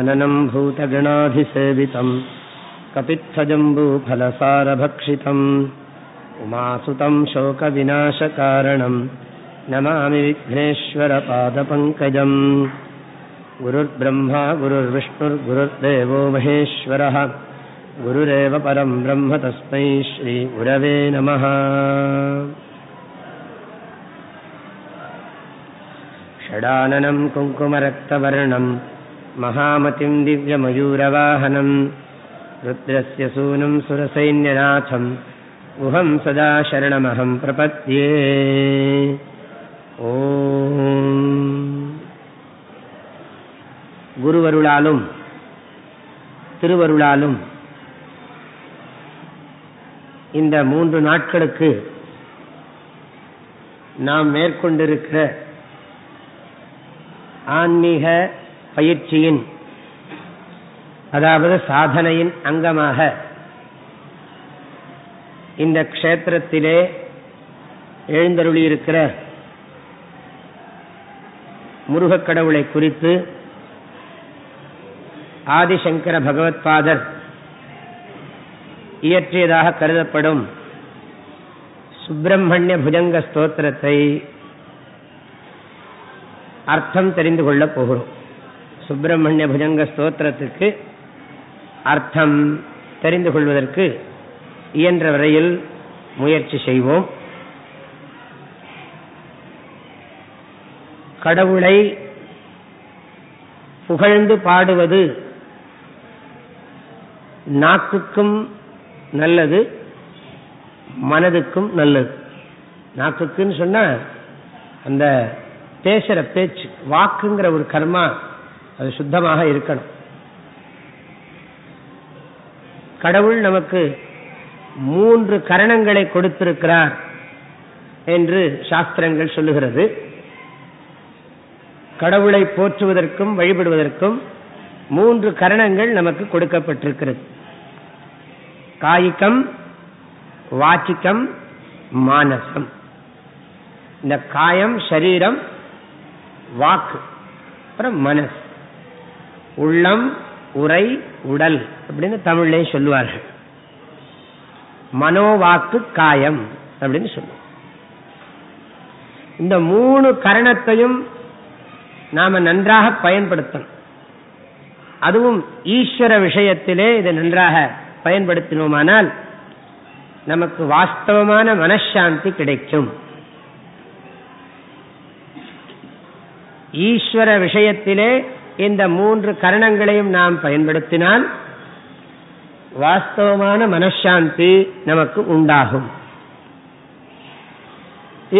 गजाननम् भूतगणाधिसेवितम्। कपित्थजम्बूफलसारभक्षितम्। उमासुतम् शोकविनाशकारणम्। नमामि विघ्नेश्वरपादपङ्कजम्। गुरुर्ब्रह्मा गुरुर्विष्णुर्गुरुर्देवो महेश्वरः। गुरुरेव परम् ब्रह्म तस्मै श्रीगुरवे नमः। षडाननम् कुङ्कुमरक्तवर्णम् महामतिम् दिव्यमयूरवाहनम् रुद्रस्य सूनुम् सुरसैन्यनाथम् गुहम् सदा शरणमहम् प्रपद्ये குருவருளாலும் திருவருளாலும் இந்த மூன்று நாட்களுக்கு நாம் மேற்கொண்டிருக்கிற ஆன்மீக பயிற்சியின் அதாவது சாதனையின் அங்கமாக இந்த க்ஷேத்திரத்திலே எழுந்தருளியிருக்கிற முருகக் கடவுளை குறித்து ஆதிசங்கர பகவத்பாதர் இயற்றியதாக கருதப்படும் சுப்பிரமணிய புஜங்க ஸ்தோத்திரத்தை அர்த்தம் தெரிந்து கொள்ளப் போகிறோம். சுப்பிரமணிய புஜங்க ஸ்தோத்திரத்துக்கு அர்த்தம் தெரிந்து கொள்வதற்கு இயன்ற வரையில் முயற்சி செய்வோம். கடவுளை புகழ்ந்து பாடுவது நாக்குக்கும் நல்லது மனதுக்கும் நல்லது. நாக்குக்குன்னு சொன்னா அந்த பேசுற பேச்சு வாக்குங்கிற ஒரு கர்மா அது சுத்தமாக இருக்கணும். கடவுள் நமக்கு மூன்று கரணங்களை கொடுத்திருக்கிறார் என்று சாஸ்திரங்கள் சொல்லுகிறது. கடவுளை போற்றுவதற்கும் வழிபடுவதற்கும் மூன்று கரணங்கள் நமக்கு கொடுக்கப்பட்டிருக்கிறது. காய்கம் வாச்சிக்கம் மானசம். இந்த காயம் சரீரம் வாக்கு அப்புறம் மனசு. உள்ளம் உரை உடல் அப்படின்னு தமிழ்லே சொல்லுவார்கள். மனோவாக்கு காயம் அப்படின்னு சொல்லுவோம். இந்த மூணு கரணத்தையும் நாம நன்றாக பயன்படுத்தணும். அதுவும் ஈஸ்வர விஷயத்திலே இதை நன்றாக பயன்படுத்தினோமானால் நமக்கு வாஸ்தவமான மனசாந்தி கிடைக்கும். ஈஸ்வர விஷயத்திலே இந்த மூன்று கரணங்களையும் நாம் பயன்படுத்தினால் வாஸ்தவமான மனசாந்தி நமக்கு உண்டாகும்.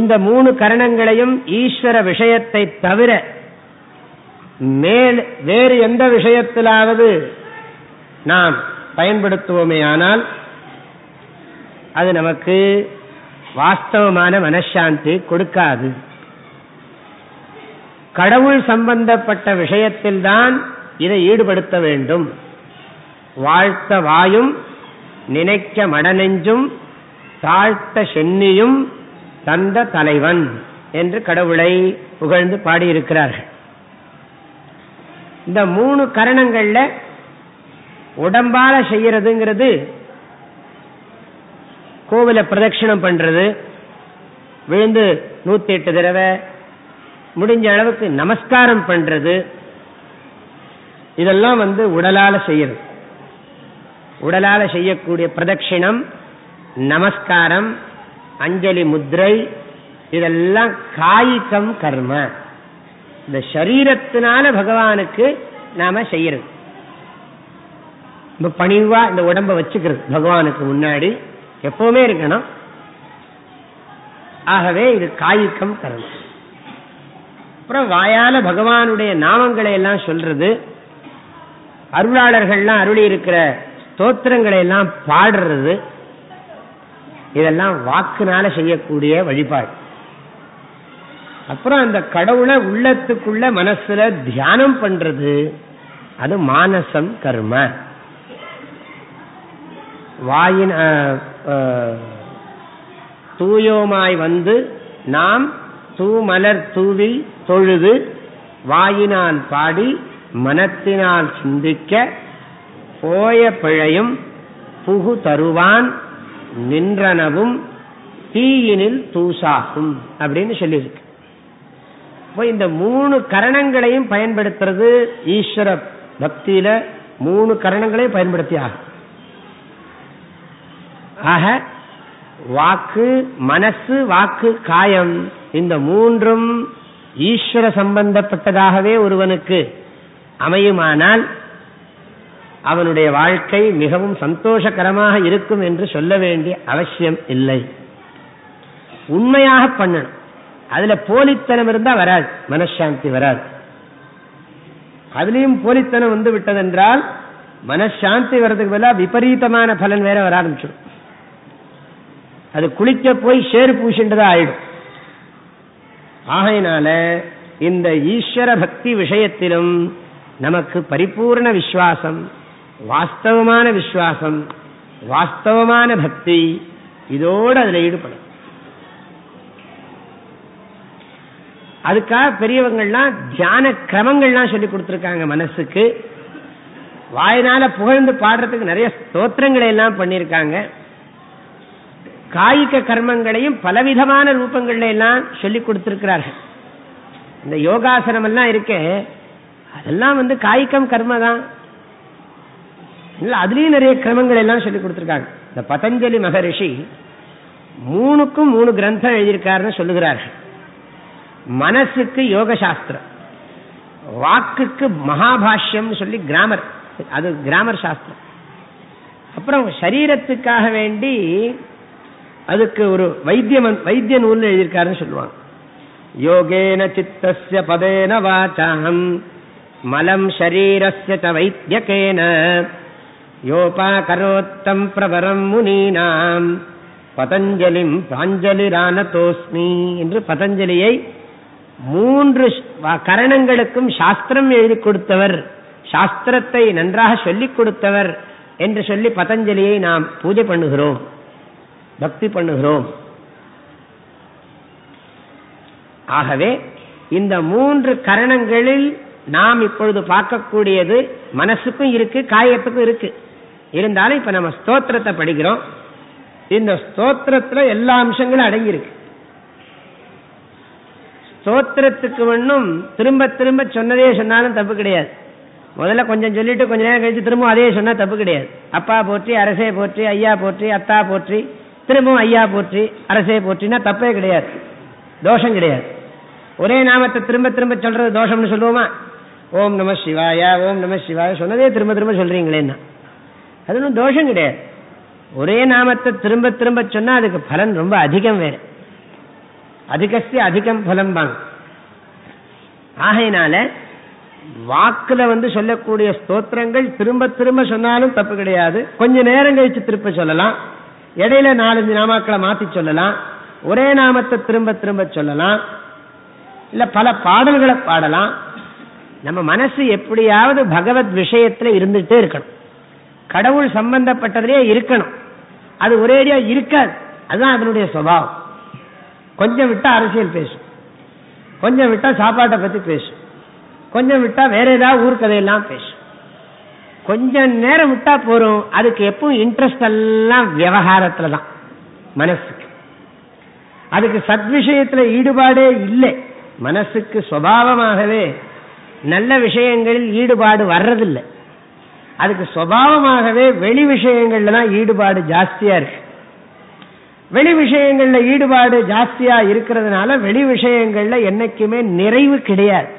இந்த மூணு கரணங்களையும் ஈஸ்வர விஷயத்தை தவிர மேல் வேறு எந்த விஷயத்திலாவது நாம் பயன்படுத்துவோமே ஆனால் அது நமக்கு வாஸ்தவமான மனசாந்தி கொடுக்காது. கடவுள் சம்பந்தப்பட்ட விஷயத்தில்தான் இதை ஈடுபடுத்த வேண்டும். வாழ்த்த வாயும் நினைக்க மடநெஞ்சும் தாழ்த்த சென்னியும் தந்த தலைவன் என்று கடவுளை புகழ்ந்து பாடியிருக்கிறார்கள். இந்த மூணு கரணங்கள்ல உடம்பால செய்யறதுங்கிறது கோவில பிரதட்சிணம் பண்றது விழுந்து நூத்தி எட்டு தடவை முடிஞ்ச அளவுக்கு நமஸ்காரம் பண்றது. இதெல்லாம் வந்து உடலால செய்யறது. உடலால செய்யக்கூடிய பிரதட்சிணம் நமஸ்காரம் அஞ்சலி முத்ரை இதெல்லாம் காய்கம் கர்ம. இந்த சரீரத்தினால பகவானுக்கு நாம செய்யறது. ரொம்ப பணிவா இந்த உடம்ப வச்சுக்கிறது பகவானுக்கு முன்னாடி. எப்பவுமே இருக்கணும். ஆகவே இது காய்கம் கர்மம் அப்புறம் வாயால பகவானுடைய நாமங்களை எல்லாம் சொல்றது அருளாளர்கள்லாம் அருளி இருக்கிற ஸ்தோத்திரங்களை எல்லாம் பாடுறது இதெல்லாம் வாக்குனால செய்யக்கூடிய வழிபாடு. அப்புறம் அந்த கடவுளை உள்ளத்துக்குள்ள மனசுல தியானம் பண்றது அது மானசம் கர்ம. வாயின் தூயோமாய் வந்து நாம் தூமலர் தூவி தொழுது வாயினால் பாடி மனத்தினால் சிந்திக்க போய பிழையும் புகு தருவான் நின்றனவும் தீயினில் தூசாகும் அப்படின்னு சொல்லியிருக்கு. இப்போ இந்த மூணு கரணங்களையும் பயன்படுத்துறது ஈஸ்வர பக்தியில மூணு கரணங்களையும் பயன்படுத்தி ஆகும் ஆக வாக்கு மனசு வாக்கு காயம் இந்த மூன்றும் ஈஸ்வர சம்பந்தப்பட்டதாகவே ஒருவனுக்கு அமையுமானால் அவனுடைய வாழ்க்கை மிகவும் சந்தோஷகரமாக இருக்கும் என்று சொல்ல வேண்டிய அவசியம் இல்லை. உண்மையாக பண்ணணும். அதுல போலித்தனம் இருந்தா வராது மனசாந்தி வராது. அதுலயும் போலித்தனம் வந்து விட்டதென்றால் மனசாந்தி வர்றதுக்கு பதிலாக விபரீதமான பலன் வேற வர ஆரம்பிச்சிடும். அது குளிக்க போய் சேரு பூசின்றதா ஆயிடும். ஆகையினால இந்த ஈஸ்வர பக்தி விஷயத்திலும் நமக்கு பரிபூர்ண விஸ்வாசம் வாஸ்தவமான விஸ்வாசம் வாஸ்தவமான பக்தி இதோடு அதில் ஈடுபடும். அதுக்காக பெரியவங்கள்லாம் தியான கிரமங்கள்லாம் சொல்லி கொடுத்துருக்காங்க மனசுக்கு. வாயினால புகழ்ந்து பாடுறதுக்கு நிறைய ஸ்தோத்திரங்களை எல்லாம் பண்ணியிருக்காங்க. காய்க கர்மங்களையும் பலவிதமான ரூபங்கள்ல எல்லாம் சொல்லி கொடுத்திருக்கிறார்கள். இந்த யோகாசனம் எல்லாம் இருக்கே அதெல்லாம் வந்து காய்கம் கர்ம தான் அதுலயும் நிறைய கிரமங்கள் எல்லாம் சொல்லி கொடுத்திருக்காங்க. இந்த பதஞ்சலி மகரிஷி மூணுக்கும் மூணு கிரந்தம் எழுதியிருக்காருன்னு சொல்லுகிறார்கள். மனசுக்கு யோக சாஸ்திரம் வாக்குக்கு மகாபாஷ்யம் சொல்லி கிராமர் அது கிராமர் சாஸ்திரம். அப்புறம் சரீரத்துக்காக வேண்டி அதுக்கு ஒரு வைத்தியம் வைத்திய நூல் எழுதியிருக்காருன்னு சொல்லுவாங்க. யோகேன சித்தசிய பதேன வாச்சாகம் மலம் ஷரீரஸ்ய வைத்தியகேன. யோபா கரோத்தம் பிரபரம் முனீனாம். பதஞ்சலிம் பாஞ்சலிரானதோஸ்மி என்று பதஞ்சலியை மூன்று கரணங்களுக்கும் சாஸ்திரம் எழுதி கொடுத்தவர். சாஸ்திரத்தை நன்றாக சொல்லிக் கொடுத்தவர் என்று சொல்லி பதஞ்சலியை நாம் பூஜை பண்ணுகிறோம். பக்தி பண்ணுகிறோம். ஆகவே இந்த மூன்று கரணங்களில் நாம் இப்பொழுது பார்க்கக்கூடியது மனசுக்கும் இருக்கு காயத்துக்கும் இருக்கு. இருந்தாலும் இப்ப நம்ம ஸ்தோத்திரத்தை படிக்கிறோம். இந்த ஸ்தோத்திரத்துல எல்லா அம்சங்களும் அடங்கியிருக்கு. ஸ்தோத்திரத்துக்கு ஒன்றும் திரும்ப திரும்ப சொன்னதே சொன்னாலும் தப்பு கிடையாது. முதல்ல கொஞ்சம் சொல்லிட்டு கொஞ்ச நேரம் கழிச்சு திரும்ப அதே சொன்னா தப்பு கிடையாது. அப்பா போற்றி அரசே போற்றி ஐயா போற்றி அத்தா போற்றி திரும்பவும் ஐயா போற்றி அரசே போற்றினா தப்பே கிடையாது. தோஷம் கிடையாது. ஒரே நாமத்தை திரும்ப திரும்ப சொல்றது தோஷம்னு சொல்லுவோமா? ஓம் நம சிவாயா ஓம் நம சிவாயா சொன்னதே திரும்ப திரும்ப சொல்றீங்களேன்னா. அது ஒன்றும் தோஷம் கிடையாது. ஒரே நாமத்தை திரும்ப திரும்ப சொன்னா அதுக்கு பலன் ரொம்ப அதிகம் வேறு. அதிகஸ்தி அதிகம் பலம் பாங்க ஆகையினால வாக்குல வந்து சொல்லக்கூடிய ஸ்தோத்திரங்கள் திரும்ப திரும்ப சொன்னாலும் தப்பு கிடையாது. கொஞ்ச நேரம் கழிச்சு திருப்ப சொல்லலாம். இடையில நாலஞ்சு நாமாக்களை மாத்தி சொல்லலாம். ஒரே நாமத்தை திரும்ப திரும்ப சொல்லலாம். இல்ல பல பாடல்களை பாடலாம். நம்ம மனசு எப்படியாவது பகவத் விஷயத்துல இருந்துட்டே இருக்கணும். கடவுள் சம்பந்தப்பட்டதிலே இருக்கணும். அது ஒரேடியா இருக்காது. அதுதான் அதனுடைய சுவாவம். கொஞ்சம் விட்டா அரசியல் பேசும். கொஞ்சம் விட்டா சாப்பாட்டை பத்தி பேசும். கொஞ்சம் விட்டா வேற ஏதாவது ஊர்கதையெல்லாம் பேசும். கொஞ்சம் நேரம் விட்டா போறோம். அதுக்கு எப்பவும் இன்ட்ரெஸ்ட் எல்லாம் விவகாரத்துல தான். மனசுக்கு. அதுக்கு சத் விஷயத்துல ஈடுபாடே இல்லை. மனசுக்கு சுவாவமாகவே நல்ல விஷயங்களில் ஈடுபாடு வர்றதில்லை. அதுக்கு சுவாவமாகவே வெளி விஷயங்கள்ல தான் ஈடுபாடு ஜாஸ்தியா இருக்கு. வெளி விஷயங்கள்ல ஈடுபாடு ஜாஸ்தியா இருக்கிறதுனால வெளி விஷயங்கள்ல என்னைக்குமே நிறைவு கிடையாது.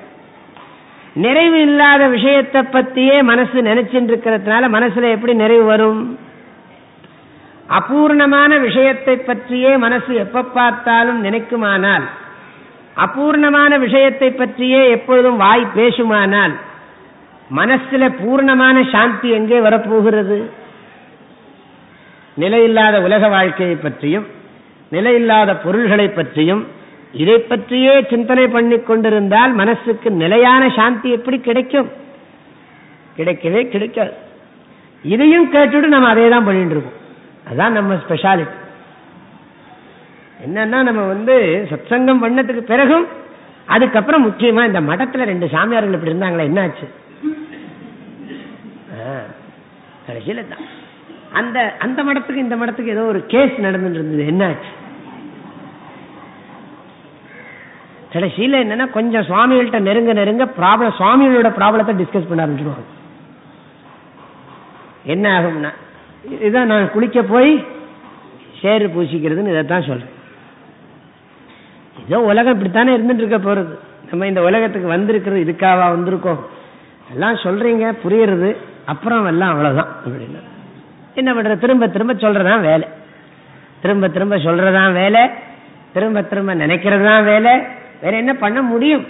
நிறைவு இல்லாத விஷயத்தை பத்தியே மனசு நினைச்சுட்டு இருக்கிறதுனால மனசுல எப்படி நிறைவு வரும்? அபூர்ணமான விஷயத்தை பற்றியே மனசு எப்ப பார்த்தாலும் நினைக்குமானால் அபூர்ணமான விஷயத்தை பற்றியே எப்பொழுதும் வாய் பேசுமானால் மனசுல பூர்ணமான சாந்தி எங்கே வரப்போகிறது? நிலையில்லாத உலக வாழ்க்கையை பற்றியும் நிலையில்லாத பொருள்களை பற்றியும் இதை பற்றியே சிந்தனை பண்ணி கொண்டிருந்தால் மனசுக்கு நிலையான சாந்தி எப்படி கிடைக்கும்? கிடைக்கவே கிடைக்காது. இதையும் கேட்டுட்டு நம்ம அதே தான் பண்ணிட்டு இருக்கோம். அதுதான் நம்ம ஸ்பெஷாலிட்டி என்னன்னா நம்ம வந்து சத்சங்கம் பண்ணதுக்கு பிறகும் அதுக்கப்புறம் முக்கியமா இந்த மடத்துல ரெண்டு சாமியார்கள் இப்படி இருந்தாங்களே என்னாச்சு? கடைசியில தான். அந்த அந்த மடத்துக்கு இந்த மடத்துக்கு ஏதோ ஒரு கேஸ் நடந்துட்டு இருந்தது. என்னாச்சு? கடைசியில என்னன்னா கொஞ்சம் சுவாமிகள்கிட்ட நெருங்க நெருங்க ப்ராப்ளம் சுவாமிகளோட ப்ராப்ளத்தை டிஸ்கஸ் பண்ண ஆரம்பிச்சிருவாங்க. என்ன ஆகும்னா இதுதான் நான் குளிக்க போய் சேரு பூசிக்கிறதுன்னு இதைத்தான் சொல்றேன். ஏதோ உலகம் இப்படித்தானே இருந்துட்டு இருக்க போறது. நம்ம இந்த உலகத்துக்கு வந்திருக்கிறது இதுக்காவா வந்திருக்கோம். எல்லாம் சொல்றீங்க புரியுறது அப்புறம் எல்லாம் அவ்வளவுதான் அப்படின்னா. என்ன பண்ற திரும்ப திரும்ப சொல்றதான் வேலை. திரும்ப திரும்ப சொல்றதான் வேலை. திரும்ப திரும்ப நினைக்கிறது தான் வேலை. வேற என்ன பண்ண முடியும்?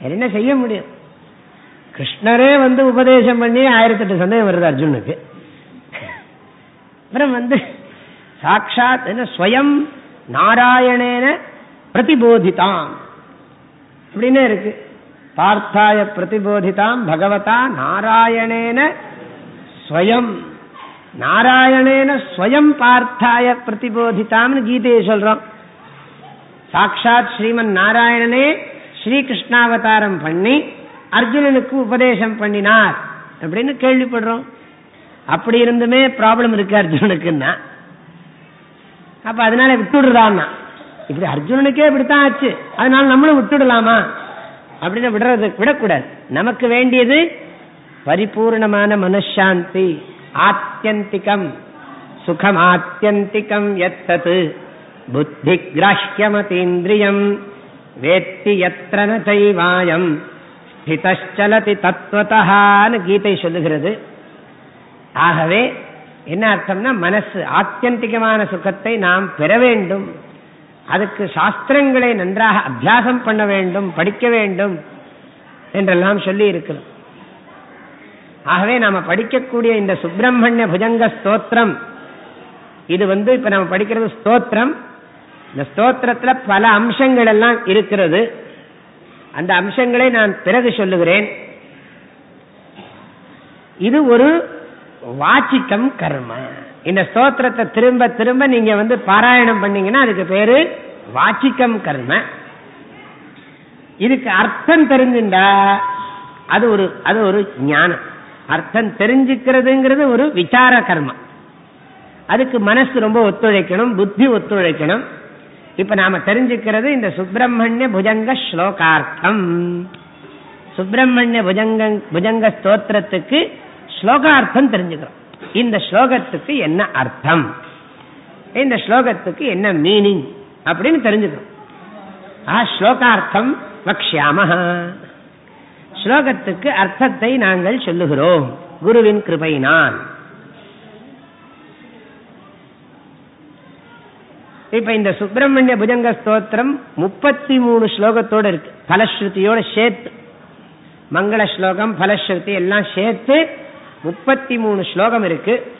வேற என்ன செய்ய முடியும்? கிருஷ்ணரே வந்து உபதேசம் பண்ணி ஆயிரத்தி எட்டு சந்தேகம் வருது அர்ஜுனுக்கு. அப்புறம் வந்து சாட்சாத் என்ன ஸ்வயம் நாராயணேன பிரதிபோதித்தாம் அப்படின்னு இருக்கு. பார்த்தாய பிரதிபோதிதாம் பகவதா நாராயணேன ஸ்வயம். நாராயணேன ஸ்வயம் பார்த்தாய பிரதிபோதிதாம்னு கீதையை சொல்றோம். சாட்சாத் ஸ்ரீமன் நாராயணனே ஸ்ரீகிருஷ்ணாவதாரம் பண்ணி அர்ஜுனனுக்கு உபதேசம் பண்ணினார் அப்படின்னு கேள்விப்படுறோம். அப்படி இருந்துமே ப்ராப்ளம் இருக்கு அர்ஜுனனுக்குன்னா. அப்ப அதனால விட்டுடுறான்னா. இப்படி அர்ஜுனனுக்கே இப்படித்தான் ஆச்சு. அதனால நம்மளும் விட்டுடலாமா? அப்படின்னு விடுறது விடக்கூடாது. நமக்கு வேண்டியது பரிபூர்ணமான மனசாந்தி. ஆத்தியந்திகம். சுகம் ஆத்தியந்திகம் எத்தது? புத்தி கிராஹ்யமதீந்திரியம் வேத்தி எத்தன செய்வாயம் ஸ்திதலதி தத்துவத்தான்னு கீதை சொல்லுகிறது. ஆகவே என்ன அர்த்தம்னா மனசு ஆத்தியந்திகமான சுகத்தை நாம் பெற வேண்டும். அதுக்கு சாஸ்திரங்களை நன்றாக அபியாசம் பண்ண வேண்டும் படிக்க வேண்டும் என்றெல்லாம் சொல்லி இருக்கிறோம். ஆகவே நாம படிக்கக்கூடிய இந்த சுப்பிரமணிய புஜங்க ஸ்தோத்திரம் இது வந்து இப்ப நம்ம படிக்கிறது ஸ்தோத்திரம். இந்த ஸ்தோத்திரத்துல பல அம்சங்கள் எல்லாம் இருக்கிறது. அந்த அம்சங்களை நான் பிறகு சொல்லுகிறேன். இது ஒரு வாச்சிக்கம் கர்ம. இந்த ஸ்தோத்திரத்தை திரும்ப திரும்ப நீங்க வந்து பாராயணம் பண்ணீங்கன்னா அதுக்கு பேரு வாச்சிக்கம் கர்ம. இதுக்கு அர்த்தம் தெரிஞ்சுண்டா அது ஒரு அது ஒரு ஞானம். அர்த்தம் தெரிஞ்சுக்கிறதுங்கிறது ஒரு விசார கர்மம் அதுக்கு மனசு ரொம்ப ஒத்துழைக்கணும் புத்தி ஒத்துழைக்கணும். இப்ப நாம தெரிஞ்சுக்கிறது இந்த சுப்பிரமணிய புஜங்க ஸ்லோகார்த்தம். சுப்பிரமணிய புஜங்க புஜங்க ஸ்தோத்திரத்துக்கு ஸ்லோகார்த்தம் தெரிஞ்சுக்கிறோம். இந்த ஸ்லோகத்துக்கு என்ன அர்த்தம்? இந்த ஸ்லோகத்துக்கு என்ன மீனிங் அப்படின்னு தெரிஞ்சுக்கிறோம். ஆ ஸ்லோகார்த்தம் வக்ஷாம ஸ்லோகத்துக்கு அர்த்தத்தை நாங்கள் சொல்லுகிறோம். குருவின் கிருபையினால். இப்ப இந்த சுப்பிரமணிய புஜங்க ஸ்தோத்திரம் முப்பத்தி மூணு ஸ்லோகத்தோடு இருக்கு. பலஸ்ருதியோட சேர்த்து. மங்கள ஸ்லோகம் பலஸ்ருதி எல்லாம் சேர்த்து முப்பத்தி மூணு ஸ்லோகம் இருக்கு.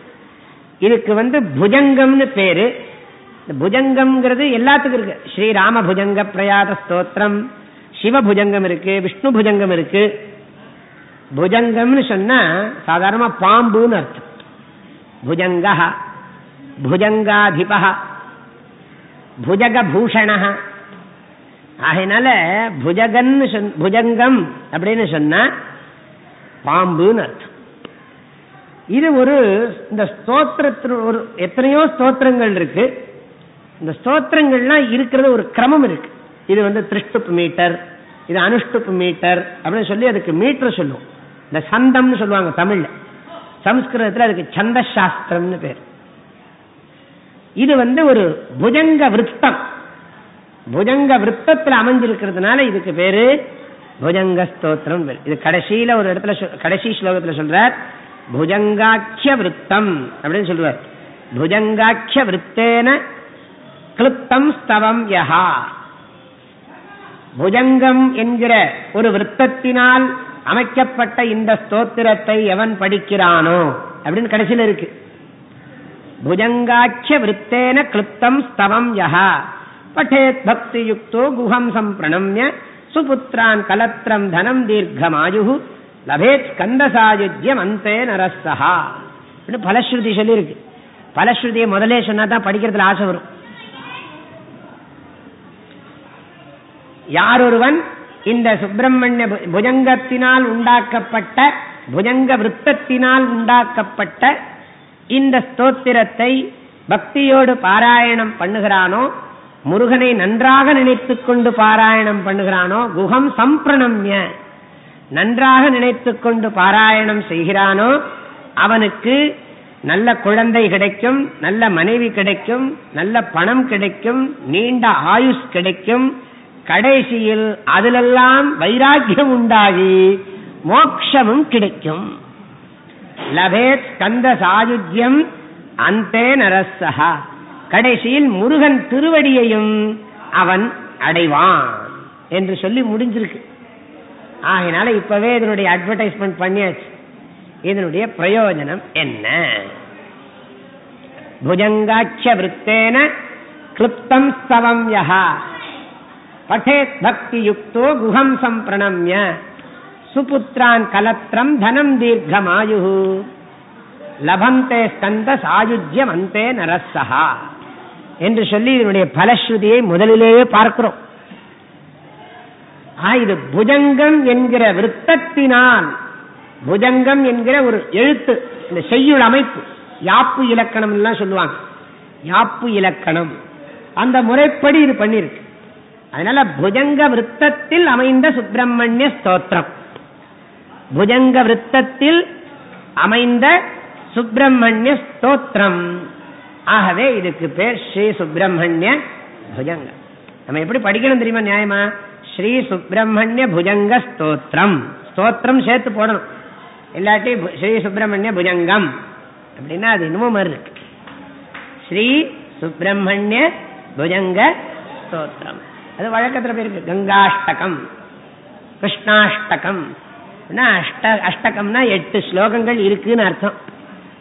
இதுக்கு வந்து புஜங்கம்னு பேரு. புஜங்கம்ங்கிறது எல்லாத்துக்கும் இருக்கு. ஸ்ரீராம புஜங்க பிரயாத ஸ்தோத்திரம் சிவ புஜங்கம் இருக்கு விஷ்ணு புஜங்கம் இருக்கு. புஜங்கம்னு சொன்னா சாதாரணமா பாம்புன்னு அர்த்தம். புஜங்கா புஜங்காதிபா புஜக பூஷண ஆகையினால புஜகன்னு புஜங்கம் அப்படின்னு சொன்னா பாம்புன்னு அர்த்தம். இது ஒரு இந்த ஸ்தோத்திரத்தின் ஒரு எத்தனையோ ஸ்தோத்திரங்கள் இருக்கு. இந்த ஸ்தோத்திரங்கள்லாம் இருக்கிறது ஒரு கிரமம் இருக்கு. இது வந்து திருஷ்டுப் மீட்டர் இது அனுஷ்டுப்பு மீட்டர் அப்படின்னு சொல்லி அதுக்கு மீட்டர் சொல்லுவோம். இந்த சந்தம்னு சொல்லுவாங்க தமிழ்ல. சம்ஸ்கிருதத்தில் அதுக்கு சந்த சாஸ்திரம்னு பேர். இது வந்து ஒரு புஜங்க விருத்தம். புஜங்க விருத்தத்தில் அமைஞ்சிருக்கிறதுனால இதுக்கு பேரு புஜங்க ஸ்தோத்திரம் இது கடைசியில ஒரு இடத்துல கடைசி ஸ்லோகத்தில் சொல்றார் புஜங்காட்சிய விருத்தம் அப்படின்னு சொல்றார். புஜங்காட்சிய விருத்தேன கிளுத்தம் ஸ்தவம் யஹா புஜங்கம் என்கிற ஒரு விருத்தத்தினால் அமைக்கப்பட்ட இந்த ஸ்தோத்திரத்தை எவன் படிக்கிறானோ அப்படின்னு கடைசியில் இருக்கு. புஜங்காட்சிய விருத்தேன கிளுப்தம் ஸ்தவம் யஹா. பட்டேத் பக்தி யுக்தோ குஹம் சம்பிரணம்ய சுபுத்திரான் கலத்திரம் தனம் தீர்க்கமாயு. லபேத் ஸ்கந்தசாயுஜ்யம் அந்தே நரசஹா பலஸ்ருதி சொல்லியிருக்கு. பலஸ்ருதியை முதலே சொன்னா தான் படிக்கிறதுல ஆசை வரும். யாரொருவன் இந்த சுப்பிரமணிய புஜங்கத்தினால் உண்டாக்கப்பட்ட புஜங்க விற்பத்தினால் உண்டாக்கப்பட்ட இந்த ஸ்தோத்திரத்தை பக்தியோடு பாராயணம் பண்ணுகிறானோ முருகனை நன்றாக நினைத்துக் கொண்டு பாராயணம் பண்ணுகிறானோ குகம் சம்பிரணம்ய நன்றாக நினைத்துக் கொண்டு பாராயணம் செய்கிறானோ அவனுக்கு நல்ல குழந்தை கிடைக்கும் நல்ல மனைவி கிடைக்கும் நல்ல பணம் கிடைக்கும் நீண்ட ஆயுஷ் கிடைக்கும் கடைசியில் அதிலெல்லாம் வைராக்கியம் உண்டாகி மோக்ஷமும் கிடைக்கும். லபேத் கந்த சாயுஜ்யம் அந்தே நரசகா கடைசியில் முருகன் திருவடியையும் அவன் அடைவான் என்று சொல்லி முடிஞ்சிருக்கு. ஆகினால இப்பவே இதனுடைய அட்வர்டைஸ்மெண்ட் பண்ணியாச்சு. இதனுடைய பிரயோஜனம் என்ன? புஜங்காட்ச விற்த்தேன கிளிப்தம் ஸ்தவம் யஹா. பட்டேத் பக்தி யுக்தோ குஹம் சம்பிரணம்ய. சுபுத்திரான் கலத்திரம் தனம் தீர்க்கமாயு லபந்தே ஸ்கந்த சாயுஜ்யம் அந்தே நரசஹா என்று சொல்லி இதனுடைய பலஸ்ருதியை முதலிலேயே பார்க்கிறோம். இது புஜங்கம் என்கிற விற்பத்தினால் புஜங்கம் என்கிற ஒரு எழுத்து இந்த செய்யுள் அமைப்பு யாப்பு இலக்கணம் எல்லாம் சொல்லுவாங்க. யாப்பு இலக்கணம். அந்த முறைப்படி இது பண்ணிருக்கு அதனால புஜங்க விருத்தத்தில் அமைந்த சுப்பிரமணிய ஸ்தோத்திரம். புஜங்க விரத்தத்தில் அமைந்த சுப்பிரமணிய ஸ்தோத்திரம். ஆகவே இதுக்கு பேர் ஸ்ரீ சுப்பிரமணிய புஜங்க. நம்ம எப்படி படிக்கணும் தெரியுமா நியாயமா? ஸ்ரீ சுப்பிரமணிய புஜங்க ஸ்தோத்திரம். ஸ்தோத்திரம் சேர்த்து போடணும். இல்லாட்டி ஸ்ரீ சுப்பிரமணிய புஜங்கம். அப்படின்னா அது இன்னமும் மாதிரி இருக்கு. ஸ்ரீ சுப்பிரமணிய புஜங்க ஸ்தோத்திரம். அது வழக்கத்தில் பேருக்கு கங்காஷ்டகம் கிருஷ்ணாஷ்டகம் அஷ்ட அஷ்டகம்னா எட்டு ஸ்லோகங்கள் இருக்குன்னு அர்த்தம்.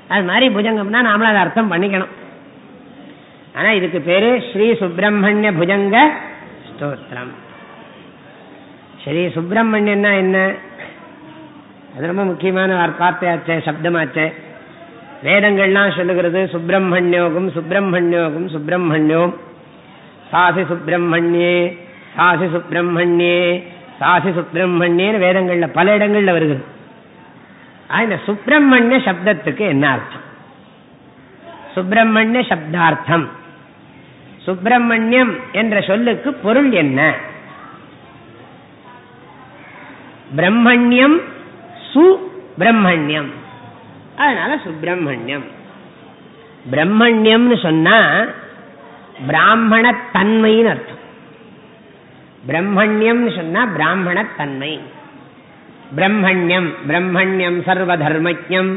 அது மாதிரி புஜங்கம்னா நாமளும் அதை அர்த்தம் பண்ணிக்கணும். ஆனா இதுக்கு பேரு ஸ்ரீ சுப்பிரமணிய புஜங்க ஸ்தோத்திரம். ஸ்ரீ சுப்பிரமணியன்னா என்ன? அது ரொம்ப முக்கியமான வார்த்தையாச்சே சப்தமாச்சே. வேதங்கள்லாம் சொல்லுகிறது சுப்பிரமணியோகம் சுப்பிரமணியோகம் சுப்பிரமணியோம். சாசி சுப்பிரமணியே சாசி சுப்பிரமணியே சாசி சுப்பிரமணியன்னு வேதங்கள்ல பல இடங்கள்ல வருகிறது. இந்த சுப்பிரமணிய சப்தத்துக்கு என்ன அர்த்தம்? சுப்பிரமணிய சப்தார்த்தம். சுப்பிரமணியம் என்ற சொல்லுக்கு பொருள் என்ன? பிரம்மண்யம் சுப்பிரமணியம் அதனால சுப்பிரமணியம் பிரம்மண்யம்னு சொன்னா பிராமண தன்மைன்னு அர்த்தம். பிரம்மண்யம் சொன்னா பிராமண தன்மை பிரம்மண்யம் பிரம்மண்யம் சர்வதர்மஜம்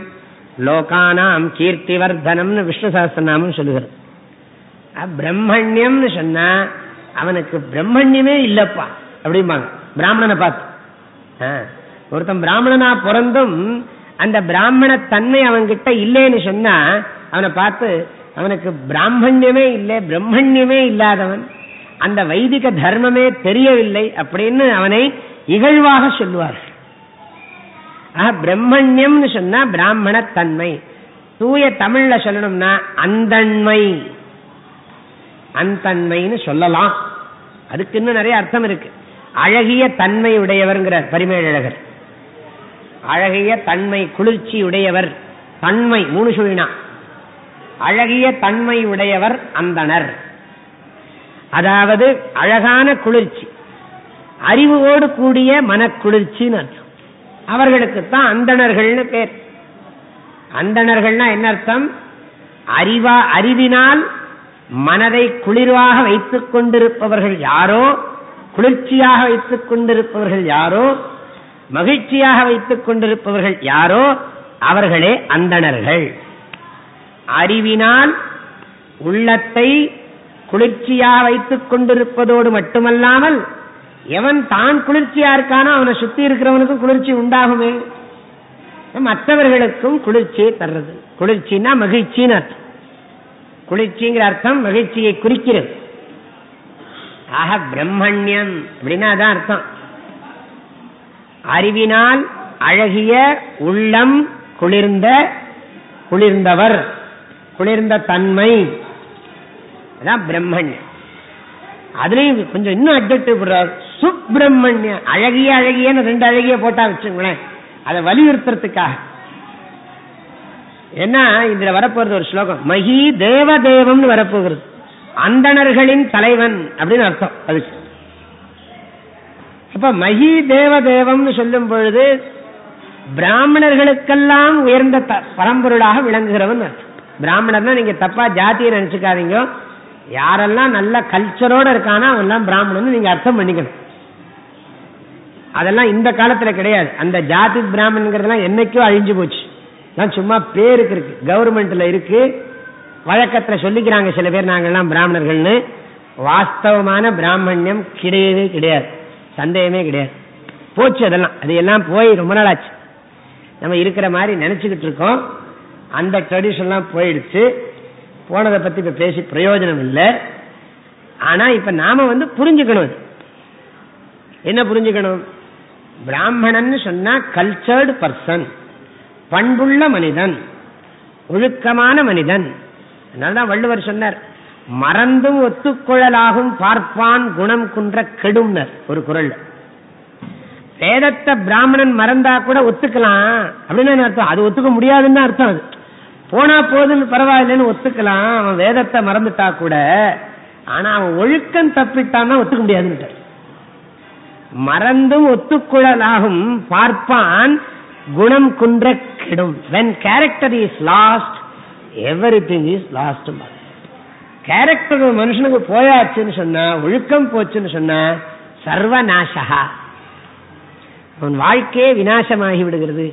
லோகானாம் கீர்த்திவர்தனம்னு விஷ்ணு சகசிரநாமம் சொல்லுகிறது. பிரம்மண்யம்னு சொன்னா அவனுக்கு பிரம்மண்யமே இல்லப்பா அப்படிம்பாங்க. பிராமணனை பார்த்து. ஒருத்தன் பிராமணனா பிறந்தும் அந்த பிராமண தன்மை அவன்கிட்ட இல்லைன்னு சொன்னா அவனை பார்த்து அவனுக்கு பிராமண்யமே இல்லை பிரம்மண்யமே இல்லாதவன். அந்த வைதிக தர்மமே தெரியவில்லை அப்படின்னு அவனை இகழ்வாக சொல்லுவார்கள். பிரம்மண்யம்னு சொன்னா பிராமண தன்மை தூய தமிழ்ல சொல்லணும்னா அந்தன்மை அந்தன்மைன்னு சொல்லலாம். அதுக்கு இன்னும் நிறைய அர்த்தம் இருக்கு. அழகிய தன்மை உடையவர்ங்கிறார் பரிமேழகர் அழகிய தன்மை குளிர்ச்சி உடையவர் தன்மை மூணு சொல்லினா அழகிய தன்மை உடையவர் அந்தனர் அதாவது அழகான குளிர்ச்சி. அறிவோடு கூடிய மனக்குளிர்ச்சின்னு அர்த்தம். அவர்களுக்குத்தான் அந்தணர்கள்னு பேர். அந்தணர்கள்னா என்ன அர்த்தம்? அறிவா அறிவினால் மனதை குளிர்வாக வைத்துக் கொண்டிருப்பவர்கள் யாரோ? குளிர்ச்சியாக வைத்துக் கொண்டிருப்பவர்கள் யாரோ? மகிழ்ச்சியாக வைத்துக் கொண்டிருப்பவர்கள் யாரோ? அவர்களே அந்தணர்கள். அறிவினால் உள்ளத்தை குளிர்ச்சியா வைத்துக் கொண்டிருப்பதோடு மட்டுமல்லாமல் எவன் தான் குளிர்ச்சியா இருக்கானோ அவனை சுத்தி இருக்கிறவனுக்கும் குளிர்ச்சி உண்டாகுமே. மற்றவர்களுக்கும் குளிர்ச்சியை தர்றது. குளிர்ச்சின்னா மகிழ்ச்சின்னு அர்த்தம். குளிர்ச்சிங்கிற அர்த்தம் மகிழ்ச்சியை குறிக்கிறது. ஆக பிரம்மண்யம் அப்படின்னா அதான் அர்த்தம். அறிவினால் அழகிய உள்ளம் குளிர்ந்த குளிர்ந்தவர் குளிர்ந்த தன்மை. அதான் பிரம்மண்யம் அதுலயும் கொஞ்சம் இன்னும் அப்ஜெக்டிவ் போடுறார். சுப்பிரமணிய. அழகிய அழகியன்னு ரெண்டு அழகிய போட்டா வச்சுங்களேன் அதை வலியுறுத்துறதுக்காக. என்ன இதுல வரப்போறது ஒரு ஸ்லோகம். மகி தேவ தேவம்னு வரப்போகிறது. அந்தணர்களின் தலைவன் அப்படின்னு அர்த்தம் அதுக்கு. அப்ப மகி தேவ தேவம்னு சொல்லும் பொழுது பிராமணர்களுக்கெல்லாம் உயர்ந்த பரம்பொருளாக விளங்குகிறவன் அர்த்தம். பிராமணர்னா நீங்க தப்பா ஜாத்தியை நினைச்சுக்காதீங்க. யாரெல்லாம் நல்ல கல்ச்சரோட இருக்கானா அவெல்லாம் பிராமணன் நீங்க அர்த்தம் பண்ணிக்கணும். அதெல்லாம் இந்த காலத்துல கிடையாது. அந்த ஜாதி பிராமணங்கிறதெல்லாம் என்னைக்கோ அழிஞ்சு போச்சு. நான் சும்மா பேருக்கு இருக்கு. கவர்மெண்ட்ல இருக்கு. வழக்கத்துல சொல்லிக்கிறாங்க சில பேர் நாங்கெல்லாம் பிராமணர்கள்னு. வாஸ்தவமான பிராமணியம் கிடையவே கிடையாது. சந்தேகமே கிடையாது. போச்சு அதெல்லாம். அது எல்லாம் போய் ரொம்ப நாள் ஆச்சு நம்ம இருக்கிற மாதிரி நினைச்சுக்கிட்டு இருக்கோம். அந்த ட்ரெடிஷன்லாம் போயிடுச்சு. போனதை பத்தி இப்ப பேசி பிரயோஜனம் இல்லை. ஆனா இப்ப நாம வந்து புரிஞ்சுக்கணும் என்ன புரிஞ்சுக்கணும்? பிராமணன் சொன்னா கல்ச்சர்டு பர்சன் பண்புள்ள மனிதன் ஒழுக்கமான மனிதன். அதனால்தான் வள்ளுவர் சொன்னார் மறந்தும் ஒத்துக்குழலாகும் பார்ப்பான் குணம் குன்ற கெடும்னர் ஒரு குரல் வேதத்தை பிராமணன் மறந்தா கூட ஒத்துக்கலாம். அப்படின்னு அர்த்தம்? அது ஒத்துக்க முடியாதுன்னு அர்த்தம் அது. போனா போதுன்னு பரவாயில்லன்னு ஒத்துக்கலாம். அவன் வேதத்தை மறந்துட்டா கூட. ஆனா அவன் ஒழுக்கம் தப்பிட்டான்னா ஒத்துக்க முடியாதுன்னு மறந்தும் ஒத்துக்குழலாகும் பார்ப்பான் குணம் குன்ற கெடும். When character is lost everything is lost character மனுஷனுக்கு போயாச்சுன்னு சொன்னா ஒழுக்கம் போச்சுன்னு சொன்னா சர்வநாசகா. அவன் வாழ்க்கையே விநாசமாகி விடுகிறது.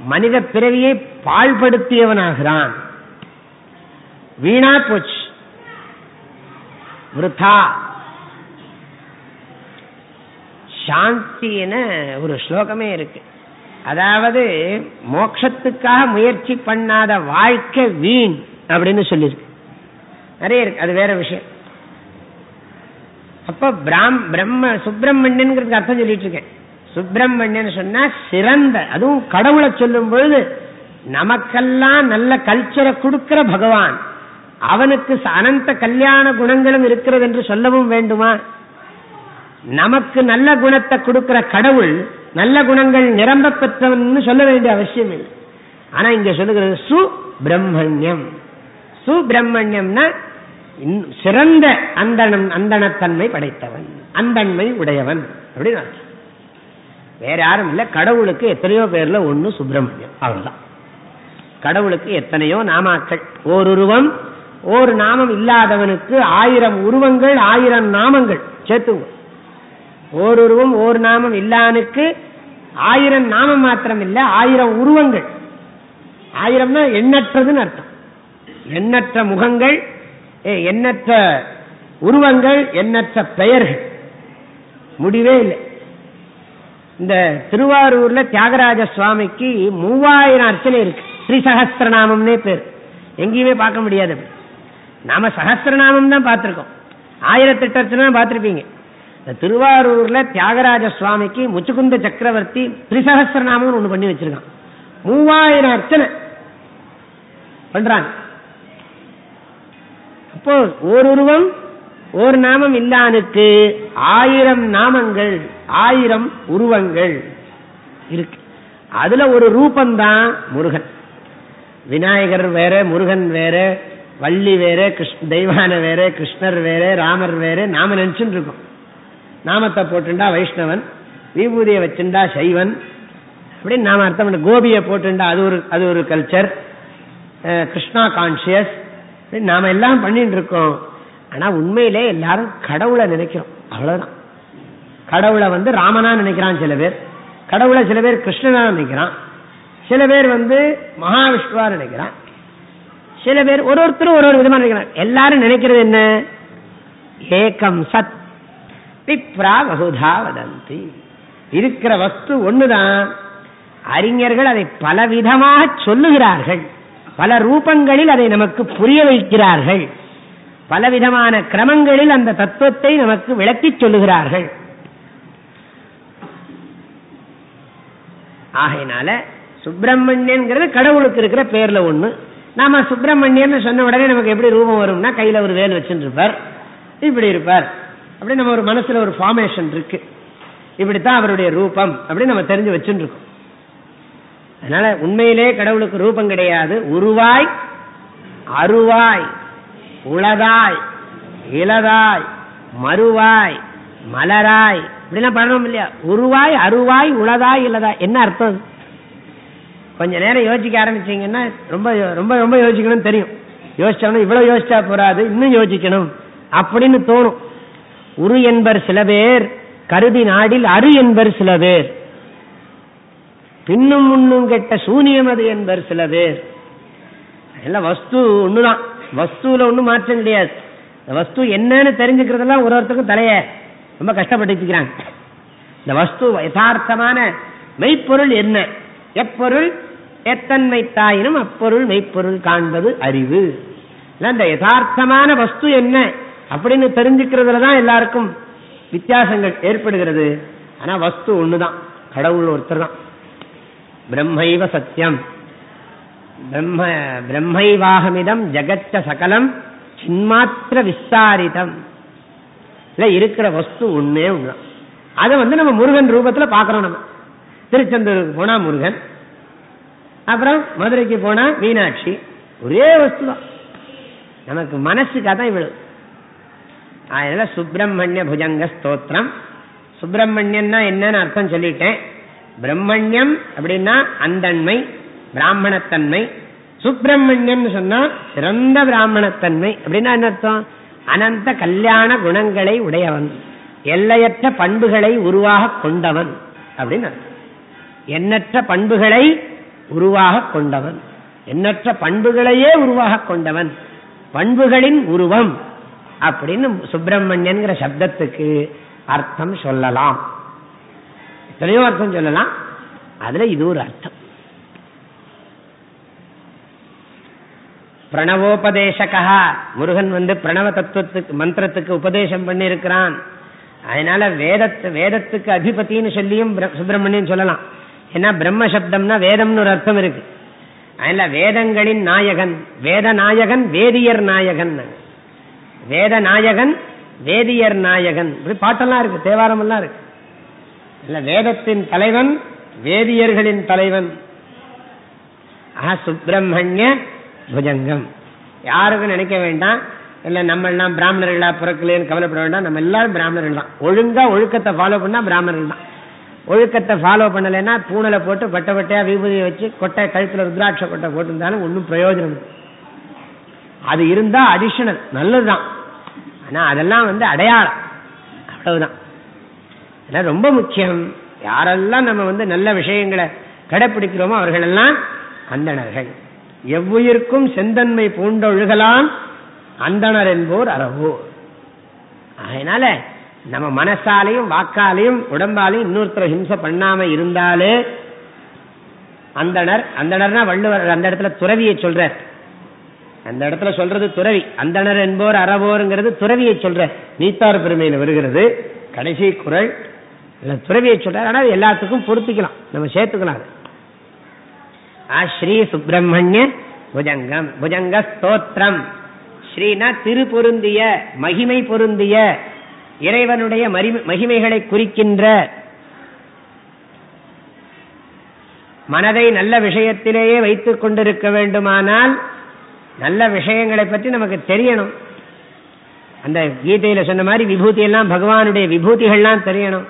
மனித பிறவியை பாழ்படுத்தியவனாகிறான். வீணா போச்சு. விருத்தா. சாந்தின்னு ஒரு ஸ்லோகமே இருக்கு. அதாவது மோட்சத்துக்காக முயற்சி பண்ணாத வாழ்க்கை வீண் அப்படின்னு சொல்லியிருக்கு நிறைய இருக்கு அது வேற விஷயம். அப்ப பிராம் பிரம்ம சுப்பிரமணியன் அர்த்தம் சொல்லிட்டு இருக்கேன். சுப்பிரமணியன் சொன்னா சிறந்த அதுவும் கடவுளை சொல்லும் பொழுது நமக்கெல்லாம் நல்ல கல்ச்சரை கொடுக்கிற பகவான். அவனுக்கு அனந்த கல்யாண குணங்களும் இருக்கிறது என்று சொல்லவும் வேண்டுமா? நமக்கு நல்ல குணத்தை கொடுக்கிற கடவுள் நல்ல குணங்கள் நிரம்ப பெற்றவன் சொல்ல வேண்டிய அவசியம் இல்லை. ஆனா இங்க சொல்லுகிறது சுப்பிரமணியம். சுப்பிரமணியம்னா சிறந்த அந்தனம் அந்தனத்தன்மை படைத்தவன் அந்தன்மை உடையவன் அப்படின்னு வேற யாரும் இல்ல. கடவுளுக்கு எத்தனையோ பேர்ல ஒன்னு சுப்பிரமணியம். அவ்வளவுதான். கடவுளுக்கு எத்தனையோ நாமாக்கள். ஓருருவம் ஒரு நாமம் இல்லாதவனுக்கு ஆயிரம் உருவங்கள் ஆயிரம் நாமங்கள். சேர்த்துங்க. ஓருருவம் ஓர் நாமம் இல்லானுக்கு ஆயிரம் நாமம் மாத்திரம் இல்ல ஆயிரம் உருவங்கள். ஆயிரம்னா எண்ணற்றதுன்னு அர்த்தம். எண்ணற்ற முகங்கள் எண்ணற்ற உருவங்கள் எண்ணற்ற பெயர்கள். முடிவே இல்லை. இந்த திருவாரூர்ல தியாகராஜ சுவாமிக்கு மூவாயிரம் அர்ச்சனை இருக்கு. ஸ்ரீசகஸ்திரநாமம்னே பேர். எங்கேயுமே பார்க்க முடியாது நாம சகஸ்திரநாமம் தான் பார்த்திருக்கோம். ஆயிரத்தெட்டு அர்ச்சனை பார்த்திருப்பீங்க. திருவாரூர்ல தியாகராஜ சுவாமிக்கு முச்சுக்குந்த சக்கரவர்த்தி திரிசகசிரநாமம் ஒண்ணு பண்ணி வச்சிருக்கான். மூவாயிரம் அர்ச்சனை பண்றாங்க. அப்போ ஓருருவம் ஒரு நாமம் இல்லானுக்கு ஆயிரம் நாமங்கள் ஆயிரம் உருவங்கள் இருக்கு. அதுல ஒரு ரூபந்தான் முருகன். விநாயகர் வேற முருகன் வேற வள்ளி வேற கிருஷ்ண தெய்வான வேற கிருஷ்ணர் வேற ராமர் வேற நாம நினைச்சுட்டு இருக்கோம். நாமத்தை போட்டுண்டா வைஷ்ணவன் விபூதியை வச்சுண்டா சைவன். அப்படின்னு நாம அர்த்தம் பண்ண கோபியை போட்டுண்டா அது ஒரு அது ஒரு கல்ச்சர் கிருஷ்ணா கான்சியஸ் நாம எல்லாம் பண்ணிட்டு இருக்கோம். ஆனா உண்மையிலே எல்லாரும் கடவுளை நினைக்கிறோம். அவ்வளவுதான். கடவுளை வந்து ராமனா நினைக்கிறான் சில பேர். கடவுளை சில பேர் கிருஷ்ணனா நினைக்கிறான். சில பேர் வந்து மகாவிஷ்ணுவா நினைக்கிறான். சில பேர் ஒரு ஒருத்தரும் ஒரு ஒரு விதமா நினைக்கிறான். எல்லாரும் நினைக்கிறது என்ன? ஏகம் சத். பிப்ரா பகுதா வதந்தி. இருக்கிற வஸ்து ஒண்ணுதான். அறிஞர்கள் அதை பலவிதமாக சொல்லுகிறார்கள். பல ரூபங்களில் அதை நமக்கு புரிய வைக்கிறார்கள். பலவிதமான கிரமங்களில் அந்த தத்துவத்தை நமக்கு விளக்கி சொல்லுகிறார்கள். ஆகையினால சுப்பிரமணியன்கிறது கடவுளுக்கு இருக்கிற பேர்ல ஒண்ணு. நாம சுப்பிரமணியன் சொன்ன உடனே நமக்கு எப்படி ரூபம் வரும்னா கையில ஒரு வேல் வச்சுட்டு இருப்பார் இப்படி இருப்பார். அப்படி நம்ம ஒரு மனசுல ஒரு ஃபார்மேஷன் இருக்கு. இப்படித்தான் அவருடைய ரூபம் அப்படின்னு நம்ம தெரிஞ்சு வச்சுருக்கோம். அதனால உண்மையிலே கடவுளுக்கு ரூபம் கிடையாது. உருவாய் அருவாய். உளதாய் இளதாய் மறுவாய் மலராய். இப்படிலாம் பண்ணணும் இல்லையா? உருவாய் அருவாய் உளதாய் இல்லதாய் என்ன அர்த்தம் கொஞ்ச நேரம் யோசிக்க ஆரம்பிச்சீங்கன்னா ரொம்ப ரொம்ப ரொம்ப யோசிக்கணும்னு தெரியும். யோசிச்சோம்னா இவ்வளவு யோசிச்சா போறாது இன்னும் யோசிக்கணும் அப்படின்னு தோணும். உரு என்பர் சில பேர் கருதி நாடில் அரு என்பர் சில பேர். பின்னும் முன்னும் கெட்ட சூனியம் அது என்பர் சில பேர். எல்லாம் வஸ்து ஒண்ணுதான். வஸ்துல ஒண்ணும் மாற்றம் கிடையாது. வஸ்து என்னன்னு தெரிஞ்சுக்கிறதெல்லாம் ஒரு ஒருத்தருக்கும் தலைய ரொம்ப கஷ்டப்பட்டுக்கிறாங்க இந்த வஸ்து யதார்த்தமான மெய்ப்பொருள் என்ன? எப்பொருள்? எத்தன்மை தாயினும் அப்பொருள் மெய்ப்பொருள் காண்பது அறிவு. இந்த யதார்த்தமான வஸ்து என்ன? அப்படின்னு தெரிஞ்சுக்கிறதுல தான் எல்லாருக்கும் வித்தியாசங்கள் ஏற்படுகிறது. ஆனா வஸ்து ஒண்ணுதான். கடவுள் ஒருத்தர் தான் பிரம்மைவ சத்தியம். பிரம்ம பிரம்மைவாகமிதம் ஜகச்ச சகலம் சின்மாத்திர விசாரிதம் இருக்கிற வஸ்து ஒண்ணே ஒண்ணுதான் அதை வந்து நம்ம முருகன் ரூபத்துல பாக்குறோம் நம்ம. திருச்செந்தூருக்கு போனா முருகன் அப்புறம் மதுரைக்கு போனா மீனாட்சி. ஒரே வஸ்து தான் நமக்கு மனசுக்காக தான் இவ்வளவு. அதனால சுப்பிரமணிய புஜங்க ஸ்தோத்திரம். சுப்பிரமணியன்னா என்னன்னு அர்த்தம் சொல்லிட்டேன். பிரம்மண்யம் அப்படின்னா அந்தன்மை பிராமணத்தன்மை. சுப்பிரமணியம் சொன்னா சிறந்த பிராமணத்தன்மை. அப்படின்னா என்ன அர்த்தம்? அனந்த கல்யாண குணங்களை உடையவன். எல்லையற்ற பண்புகளை உருவாக கொண்டவன். அப்படின்னு எண்ணற்ற பண்புகளை உருவாக கொண்டவன். எண்ணற்ற பண்புகளையே உருவாக கொண்டவன். பண்புகளின் உருவம். அப்படின்னு சுப்பிரமணியன்கிற சப்தத்துக்கு அர்த்தம் சொல்லலாம். எத்தனையோ அர்த்தம் சொல்லலாம். அதுல இது ஒரு அர்த்தம். பிரணவோபதேசகா. முருகன் வந்து பிரணவ தத்துவத்துக்கு மந்திரத்துக்கு உபதேசம் பண்ணிருக்கிறான் அதனால வேதத்து வேதத்துக்கு அதிபத்தின்னு சொல்லியும் சுப்பிரமணியன் சொல்லலாம். ஏன்னா பிரம்ம சப்தம்னா வேதம்னு ஒரு அர்த்தம் இருக்கு. அதனால வேதங்களின் நாயகன் வேத நாயகன் வேதியர் நாயகன். வேத நாயகன் வேதியர் நாயகன். இப்படி பாட்டெல்லாம் இருக்கு தேவாரம் எல்லாம் இருக்கு. இல்ல வேதத்தின் தலைவன் வேதியர்களின் தலைவன். ஆஹா சுப்பிரமணிய புஜங்கம். யாருக்கும் நினைக்க வேண்டாம். இல்ல நம்ம எல்லாம் பிராமணர்களா பிறக்கலன்னு கவலைப்பட வேண்டாம். நம்ம எல்லாரும் பிராமணர்கள் தான். ஒழுங்கா ஒழுக்கத்தை ஃபாலோ பண்ணா பிராமணர்கள் தான். ஒழுக்கத்தை ஃபாலோ பண்ணலைன்னா பூனலை போட்டு பட்டை பட்டையா விபூதியை வச்சு கொட்டை கழுத்துல ருத்ராட்ச கொட்டை போட்டிருந்தாலும் ஒன்றும் பிரயோஜனம் அது இருந்தா அடிஷனல் நல்லதுதான். ஆனா அதெல்லாம் வந்து அடையாளம். அவ்வளவுதான். ரொம்ப முக்கியம். யாரெல்லாம் நம்ம வந்து நல்ல விஷயங்களை கடைபிடிக்கிறோமோ அவர்கள் எல்லாம் அந்தணர்கள். எவ்வுயிர்க்கும் செந்தன்மை பூண்டொழுகலாம் அந்தனர் என்போர் அறவோ அதனால நம்ம மனசாலையும் வாக்காலையும் உடம்பாலையும் இன்னொருத்தர ஹிம்சை பண்ணாம இருந்தாலே அந்தனர் அந்தனர்னா வள்ளுவர் அந்த இடத்துல துறவியை சொல்ற அந்த இடத்துல சொல்றது துறவி. அந்தனர் என்போர் அறவோருங்கிறது துறவியை சொல்ற நீத்தார் பெருமையில வருகிறது. கடைசி குரல் துறவியை சொல்ற ஆனால் எல்லாத்துக்கும் பொருத்திக்கலாம். நம்ம சேர்த்துக்கலாம் ஸ்ரீ சுப்பிரமணிய புஜங்கம். புஜங்க ஸ்தோத்திரம் ஸ்ரீனா திரு பொருந்திய மகிமை பொருந்திய இறைவனுடைய மகிமைகளை குறிக்கின்ற மனதை நல்ல விஷயத்திலேயே வைத்துக் கொண்டிருக்க வேண்டுமானால் நல்ல விஷயங்களை பற்றி நமக்கு தெரியணும். அந்த கீதையில சொன்ன மாதிரி விபூதி எல்லாம் பகவானுடைய விபூதிகள்லாம் தெரியணும்.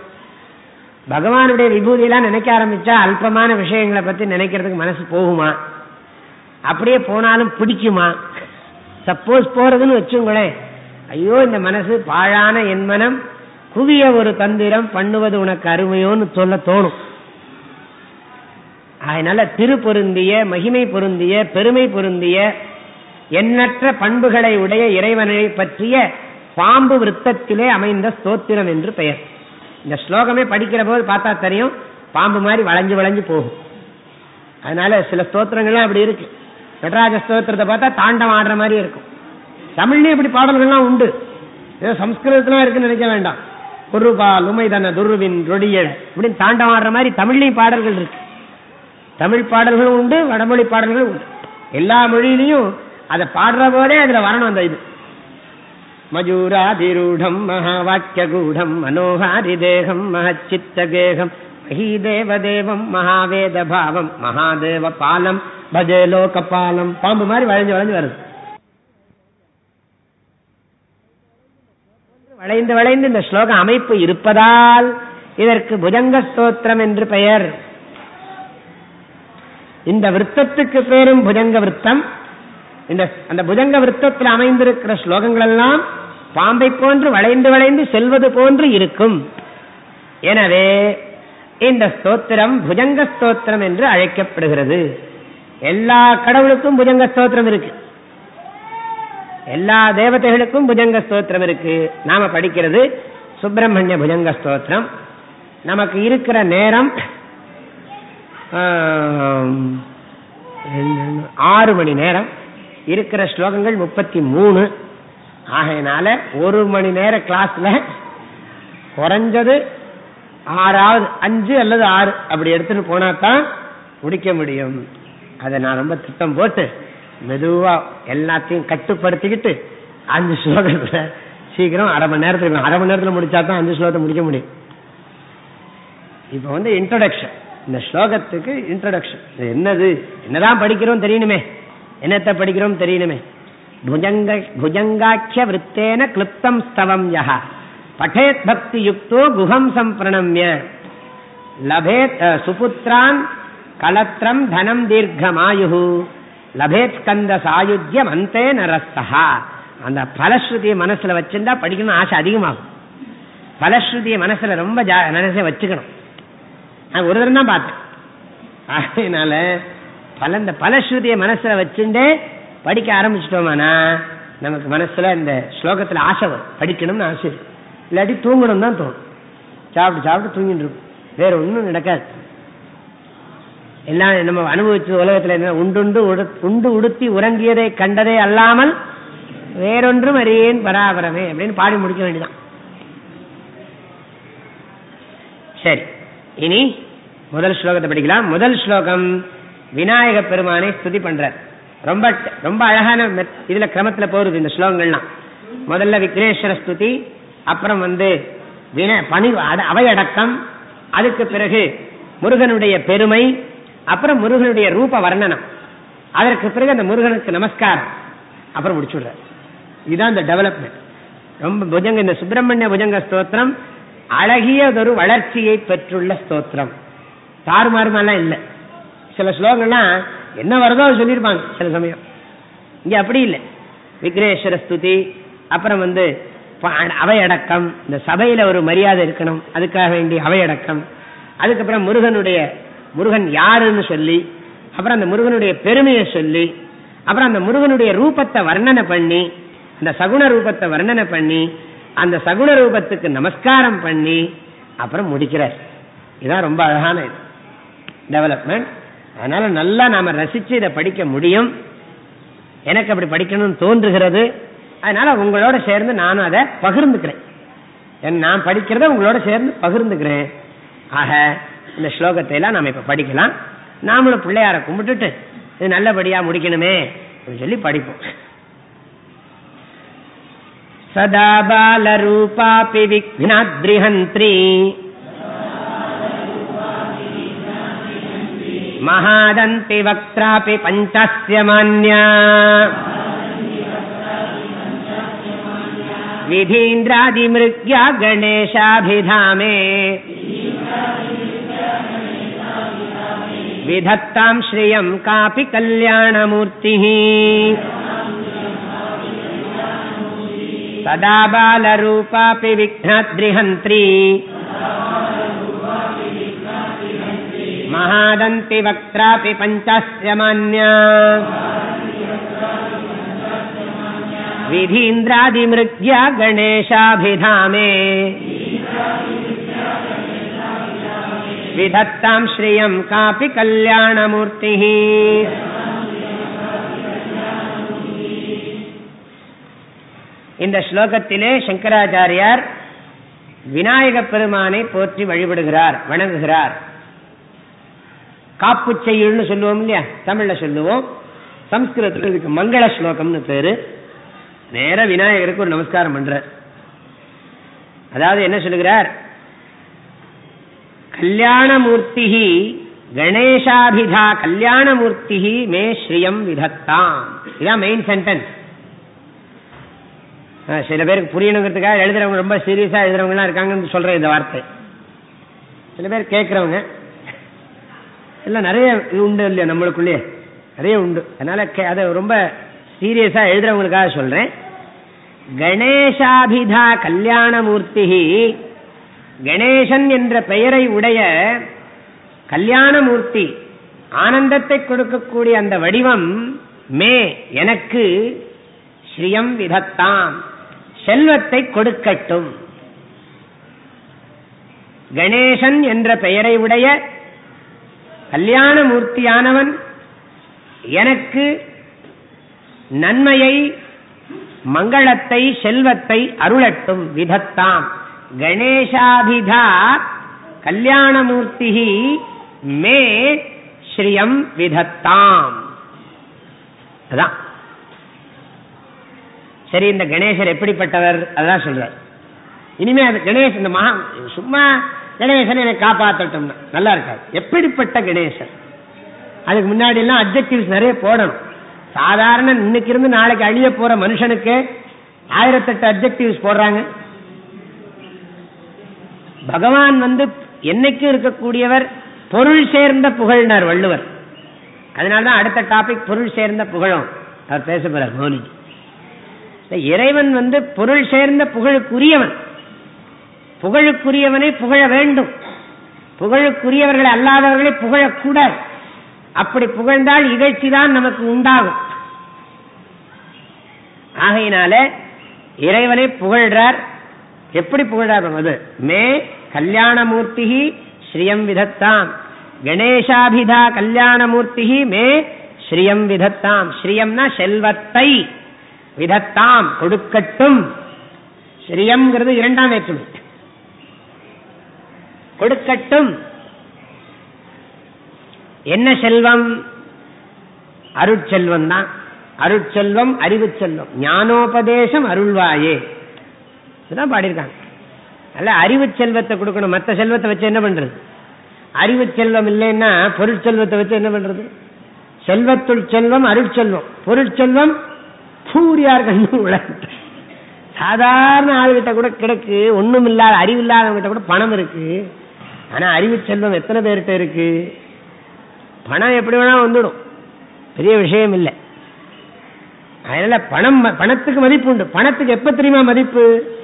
பகவானுடைய விபூதியெல்லாம் நினைக்க ஆரம்பிச்சா அல்பமான விஷயங்களை பத்தி நினைக்கிறதுக்கு மனசு போகுமா? அப்படியே போனாலும் பிடிக்குமா? சப்போஸ் போறதுன்னு வச்சுங்களேன். ஐயோ இந்த மனசு பாழான என் மனம் குவிய ஒரு தந்திரம் பண்ணுவது உனக்கு அருமையோன்னு சொல்ல தோணும். அதனால திரு பொருந்திய மகிமை பொருந்திய பெருமை பொருந்திய எண்ணற்ற பண்புகளை உடைய இறைவனை பற்றிய பாம்பு விருத்தத்திலே அமைந்த ஸ்தோத்திரம் என்று பெயர். இந்த ஸ்லோகமே படிக்கிற போது பார்த்தா தெரியும் பாம்பு மாதிரி வளைஞ்சு வளைஞ்சு போகும். அதனால சில ஸ்தோத்திரங்கள்லாம் அப்படி இருக்கு. நடராஜ ஸ்தோத்திரத்தை பார்த்தா தாண்டம் ஆடுற மாதிரி இருக்கும். தமிழ்லயும் இப்படி பாடல்கள்லாம் உண்டு. ஏதோ சம்ஸ்கிருதத்திலாம் இருக்குன்னு நினைக்க வேண்டாம். குருபால் உமைதன துருவின் ரொடியல் இப்படின்னு தாண்டம் ஆடுற மாதிரி தமிழ்லையும் பாடல்கள் இருக்கு. தமிழ் பாடல்களும் உண்டு வடமொழி பாடல்களும் உண்டு. எல்லா மொழியிலையும் அதை பாடுற போதே அதுல வரணும் அந்த இது. மயூராதிரூடம் மகாவாக்கிய கூடம் மனோகாரி தேகம் மகச்சித்த கேகம் தேவதேவம் மகாவேத பாவம் மகாதேவ பாலம் பஜே லோக பாலம் பாம்பு மாதிரி வளைஞ்சு வளைஞ்சு வருது வளைந்து வளைந்து இந்த ஸ்லோக அமைப்பு இருப்பதால் இதற்கு புஜங்க ஸ்தோத்திரம் என்று பெயர் இந்த விற்பத்துக்கு பேரும் புஜங்க விற்பம் இந்த அந்த புஜங்க விரத்தத்தில் அமைந்திருக்கிற ஸ்லோகங்கள் எல்லாம் பாம்பை போன்று வளைந்து வளைந்து செல்வது போன்று இருக்கும். எனவே இந்த ஸ்தோத்திரம் புஜங்க ஸ்தோத்திரம் என்று அழைக்கப்படுகிறது. எல்லா கடவுளுக்கும் புஜங்க ஸ்தோத்திரம் இருக்கு. எல்லா தேவதைகளுக்கும் புஜங்க ஸ்தோத்திரம் இருக்கு. நாம படிக்கிறது சுப்பிரமணிய புஜங்க ஸ்தோத்திரம். நமக்கு இருக்கிற நேரம் ஆறு மணி நேரம். இருக்கிற ஸ்லோகங்கள் முப்பத்தி மூணு. ஆகையினால ஒரு மணி நேர கிளாஸ்ல குறைஞ்சது ஆறாவது அஞ்சு அல்லது ஆறு அப்படி எடுத்துட்டு போனா தான் முடிக்க முடியும். அதை நான் ரொம்ப திட்டம் போட்டு மெதுவா எல்லாத்தையும் கட்டுப்படுத்திக்கிட்டு அஞ்சு ஸ்லோகத்துல சீக்கிரம் அரை மணி நேரத்துக்கு அரை மணி நேரத்துல முடிச்சா தான் அஞ்சு ஸ்லோகத்தை முடிக்க முடியும். இப்ப வந்து இன்ட்ரடக்ஷன் இந்த ஸ்லோகத்துக்கு இன்ட்ரடக்ஷன் என்னது? என்னதான் படிக்கிறோம் தெரியணுமே. என்னத்தை படிக்கிறோம் தெரியணுமே? புஜங்க புஜங்காட்சிய விற்பேன கிளிப்தம் ஸ்தவம் யா பட்டேத் பக்தி யுக்தோ குஹம் சம்பிரணம்ய. லபேத் சுபுத்திரான் கலத்திரம் தனம் தீர்க்கமாயு லபேத் ஸ்கந்த சாயுத்தியம் அந்தே நரஸ்தா அந்த பலஸ்ருதியை மனசுல வச்சிருந்தா படிக்கணும் ஆசை அதிகமாகும். பலஸ்ருதியை மனசுல ரொம்ப மனசை வச்சுக்கணும். நான் ஒரு தரம் தான் பார்த்தேன். அதனால பல இந்த பலஸ்ருதியை மனசுல வச்சுட்டு படிக்க ஆரம்பிச்சிட்டோமானா நமக்கு மனசுல இந்த ஸ்லோகத்துல ஆசை வரும். படிக்கணும்னு ஆசை இருக்கும் இல்லாட்டி தூங்கணும் தான் தோணும். சாப்பிட்டு சாப்பிட்டு தூங்கிட்டு இருக்கும். வேற ஒன்றும் நடக்காது. எல்லாம் நம்ம அனுபவிச்ச உலகத்துல என்ன உண்டுண்டு உண்டு உடுத்தி உறங்கியதை கண்டதே அல்லாமல் வேறொன்றும் அறியேன் பராபரமே அப்படின்னு பாடி முடிக்க வேண்டியதான் சரி. இனி முதல் ஸ்லோகத்தை படிக்கலாம். முதல் ஸ்லோகம். விநாயக பெருமானை ஸ்துதி பண்றார். ரொம்ப ரொம்ப அழகான இதுல கிரமத்துல போறது இந்த ஸ்லோகங்கள்லாம். முதல்ல விக்னேஸ்வர ஸ்துதி அப்புறம் வந்து பணி அவையடக்கம் அதுக்கு பிறகு முருகனுடைய பெருமை அப்புறம் முருகனுடைய ரூப வர்ணனம். அதற்கு பிறகு அந்த முருகனுக்கு நமஸ்காரம். அப்புறம் முடிச்சுடுற இதுதான் இந்த டெவலப்மெண்ட் ரொம்ப புஜங்க இந்த சுப்பிரமணிய புஜங்க ஸ்தோத்திரம் அழகியதொரு வளர்ச்சியை பெற்றுள்ள ஸ்தோத்திரம். தாறுமாறுமெல்லாம் இல்லை. சில ஸ்லோகங்கள்லாம் என்ன வருதோ அது சொல்லியிருப்பாங்க சில சமயம். இங்க அப்படி இல்லை. விக்னேஸ்வர ஸ்துதி அப்புறம் வந்து அவையடக்கம். இந்த சபையில ஒரு மரியாதை இருக்கணும். அதுக்காக வேண்டிய அவையடக்கம். அதுக்கப்புறம் முருகனுடைய முருகன் யாருன்னு சொல்லி அப்புறம் அந்த முருகனுடைய பெருமையை சொல்லி அப்புறம் அந்த முருகனுடைய ரூபத்தை வர்ணனை பண்ணி அந்த சகுண ரூபத்தை வர்ணனை பண்ணி அந்த சகுண ரூபத்துக்கு நமஸ்காரம் பண்ணி அப்புறம் முடிக்கிறார். இதான் ரொம்ப அழகான இது. டெவலப்மெண்ட் அதனால நல்லா நாம ரசிச்சு இதை படிக்க முடியும். எனக்கு அப்படி படிக்கணும்னு தோன்றுகிறது. அதனால உங்களோட சேர்ந்து நானும் அதை பகிர்ந்துக்கிறேன். நான் படிக்கிறத உங்களோட சேர்ந்து பகிர்ந்துக்கிறேன். ஆக இந்த ஸ்லோகத்தை எல்லாம் நாம இப்ப படிக்கலாம். நாமளும் பிள்ளையார கும்பிட்டுட்டு இது நல்லபடியா முடிக்கணுமே சொல்லி படிப்போம். சதா பால விக்னாத்ரிஹந்திரி महादन्ति वक्त्रापि पञ्चस्य मान्या। विधीन्द्रादिमृग्या गणेशाभिधामे। विधत्तां श्रियं कापि कल्याणमूर्तिः। सदा बालरूपापि विघ्नाद्रिहन्त्री महादन्ति वक्त्रापि पञ्चस्य मान्या विधीन्द्रादिमृग्या गणेशाभिधामे विधत्तां श्रियं कापि कल्याणमूर्तिः இந்த ஸ்லோகத்திலே சங்கராச்சாரியார் விநாயக பெருமானை போற்றி வழிபடுகிறார் வணங்குகிறார் காப்பு செய்யுள்னு சொல்லுவோம் இல்லையா? தமிழ்ல சொல்லுவோம். சம்ஸ்கிருதத்துல இதுக்கு மங்கள ஸ்லோகம்னு பேரு. நேர விநாயகருக்கு ஒரு நமஸ்காரம் பண்ற அதாவது என்ன சொல்லுகிறார்? கல்யாணமூர்த்தி கணேசாபிதா கல்யாணமூர்த்தி மே ஸ்ரீயம் விதத்தான் இதான் மெயின் சென்டென்ஸ் சில பேருக்கு புரியணுங்கிறதுக்காக எழுதுறவங்க ரொம்ப சீரியஸா எழுதுறவங்கலாம் இருக்காங்கன்னு சொல்றேன் இந்த வார்த்தை. சில பேர் கேட்கறவங்க எல்லாம் நிறைய உண்டு இல்லையா நம்மளுக்குள்ளேயே நிறைய உண்டு. அதனால அதை ரொம்ப சீரியஸா எழுதுறவங்களுக்காக சொல்றேன். கணேசாபிதா கல்யாணமூர்த்தி கணேசன் என்ற பெயரை உடைய கல்யாணமூர்த்தி ஆனந்தத்தை கொடுக்கக்கூடிய அந்த வடிவம் மே எனக்கு ஸ்ரீயம் விதத்தாம். செல்வத்தை கொடுக்கட்டும். கணேசன் என்ற பெயரை உடைய கல்யாண மூர்த்தியானவன் எனக்கு நன்மையை மங்களத்தை செல்வத்தை அருளட்டும் விதத்தாம். கணேசாபிதா கல்யாணமூர்த்தி மே ஸ்ரீயம் விதத்தாம். அதான். சரி இந்த கணேசர் எப்படிப்பட்டவர்? அதான் சொல்றார். இனிமே அந்த கணேஷ் இந்த மகா சும்மா கணேசன் எனக்கு காப்பாற்றட்டும் நல்லா இருக்காது எப்படிப்பட்ட கணேசன்? அதுக்கு முன்னாடி எல்லாம் அப்ஜெக்டிவ்ஸ் நிறைய போடணும். சாதாரண இன்னைக்கு இருந்து நாளைக்கு அழிய போற மனுஷனுக்கு ஆயிரத்தெட்டு அப்ஜெக்டிவ்ஸ் போடுறாங்க. பகவான் வந்து என்னைக்கும் இருக்கக்கூடியவர் பொருள் சேர்ந்த புகழ்னார் வள்ளுவர். அதனாலதான் அடுத்த டாபிக் பொருள் சேர்ந்த புகழும். அவர் பேச போறார் மௌலிஜி இறைவன் வந்து பொருள் சேர்ந்த புகழுக்குரியவன். புகழுக்குரியவனை புகழ வேண்டும். புகழுக்குரியவர்களை அல்லாதவர்களை புகழக்கூடாது. அப்படி புகழ்ந்தால் இகழ்ச்சி தான் நமக்கு உண்டாகும். ஆகையினால இறைவனை புகழ்றார். எப்படி புகழார் அது மே கல்யாணமூர்த்தி ஸ்ரீயம் விதத்தாம். கணேசாபிதா கல்யாணமூர்த்தி மே ஸ்ரீயம் விதத்தாம். ஸ்ரீயம்னா செல்வத்தை விதத்தாம் கொடுக்கட்டும். ஸ்ரீயம்ங்கிறது இரண்டாம் வேற்றுமை. கொடுக்கட்டும். என்ன செல்வம்? அருட்செல்வம் தான் அருட்செல்வம் அறிவு செல்வம் ஞானோபதேசம் அருள்வாயே. இதுதான் பாடியிருக்காங்க. அல்ல அறிவு செல்வத்தை கொடுக்கணும். மற்ற செல்வத்தை வச்சு என்ன பண்றது? அறிவு செல்வம் இல்லைன்னா பொருட்செல்வத்தை வச்சு என்ன பண்றது? செல்வத்துள் செல்வம் அருட்செல்வம். பொருட்செல்வம் சூரியார் கண்ணு உலகத்தை. சாதாரண ஆளுகிட்ட கூட கிடக்கு. ஒண்ணும் இல்லாத அறிவு இல்லாதவங்கிட்ட கூட பணம் இருக்கு. ஆனா அறிவு செல்வம் எத்தனை பேர்கிட்ட இருக்கு? பணம் எப்படி வேணா வந்துடும். பெரிய விஷயம் இல்லை. அதனால பணம் பணத்துக்கு மதிப்பு உண்டு. பணத்துக்கு எப்ப தெரியுமா மதிப்பு?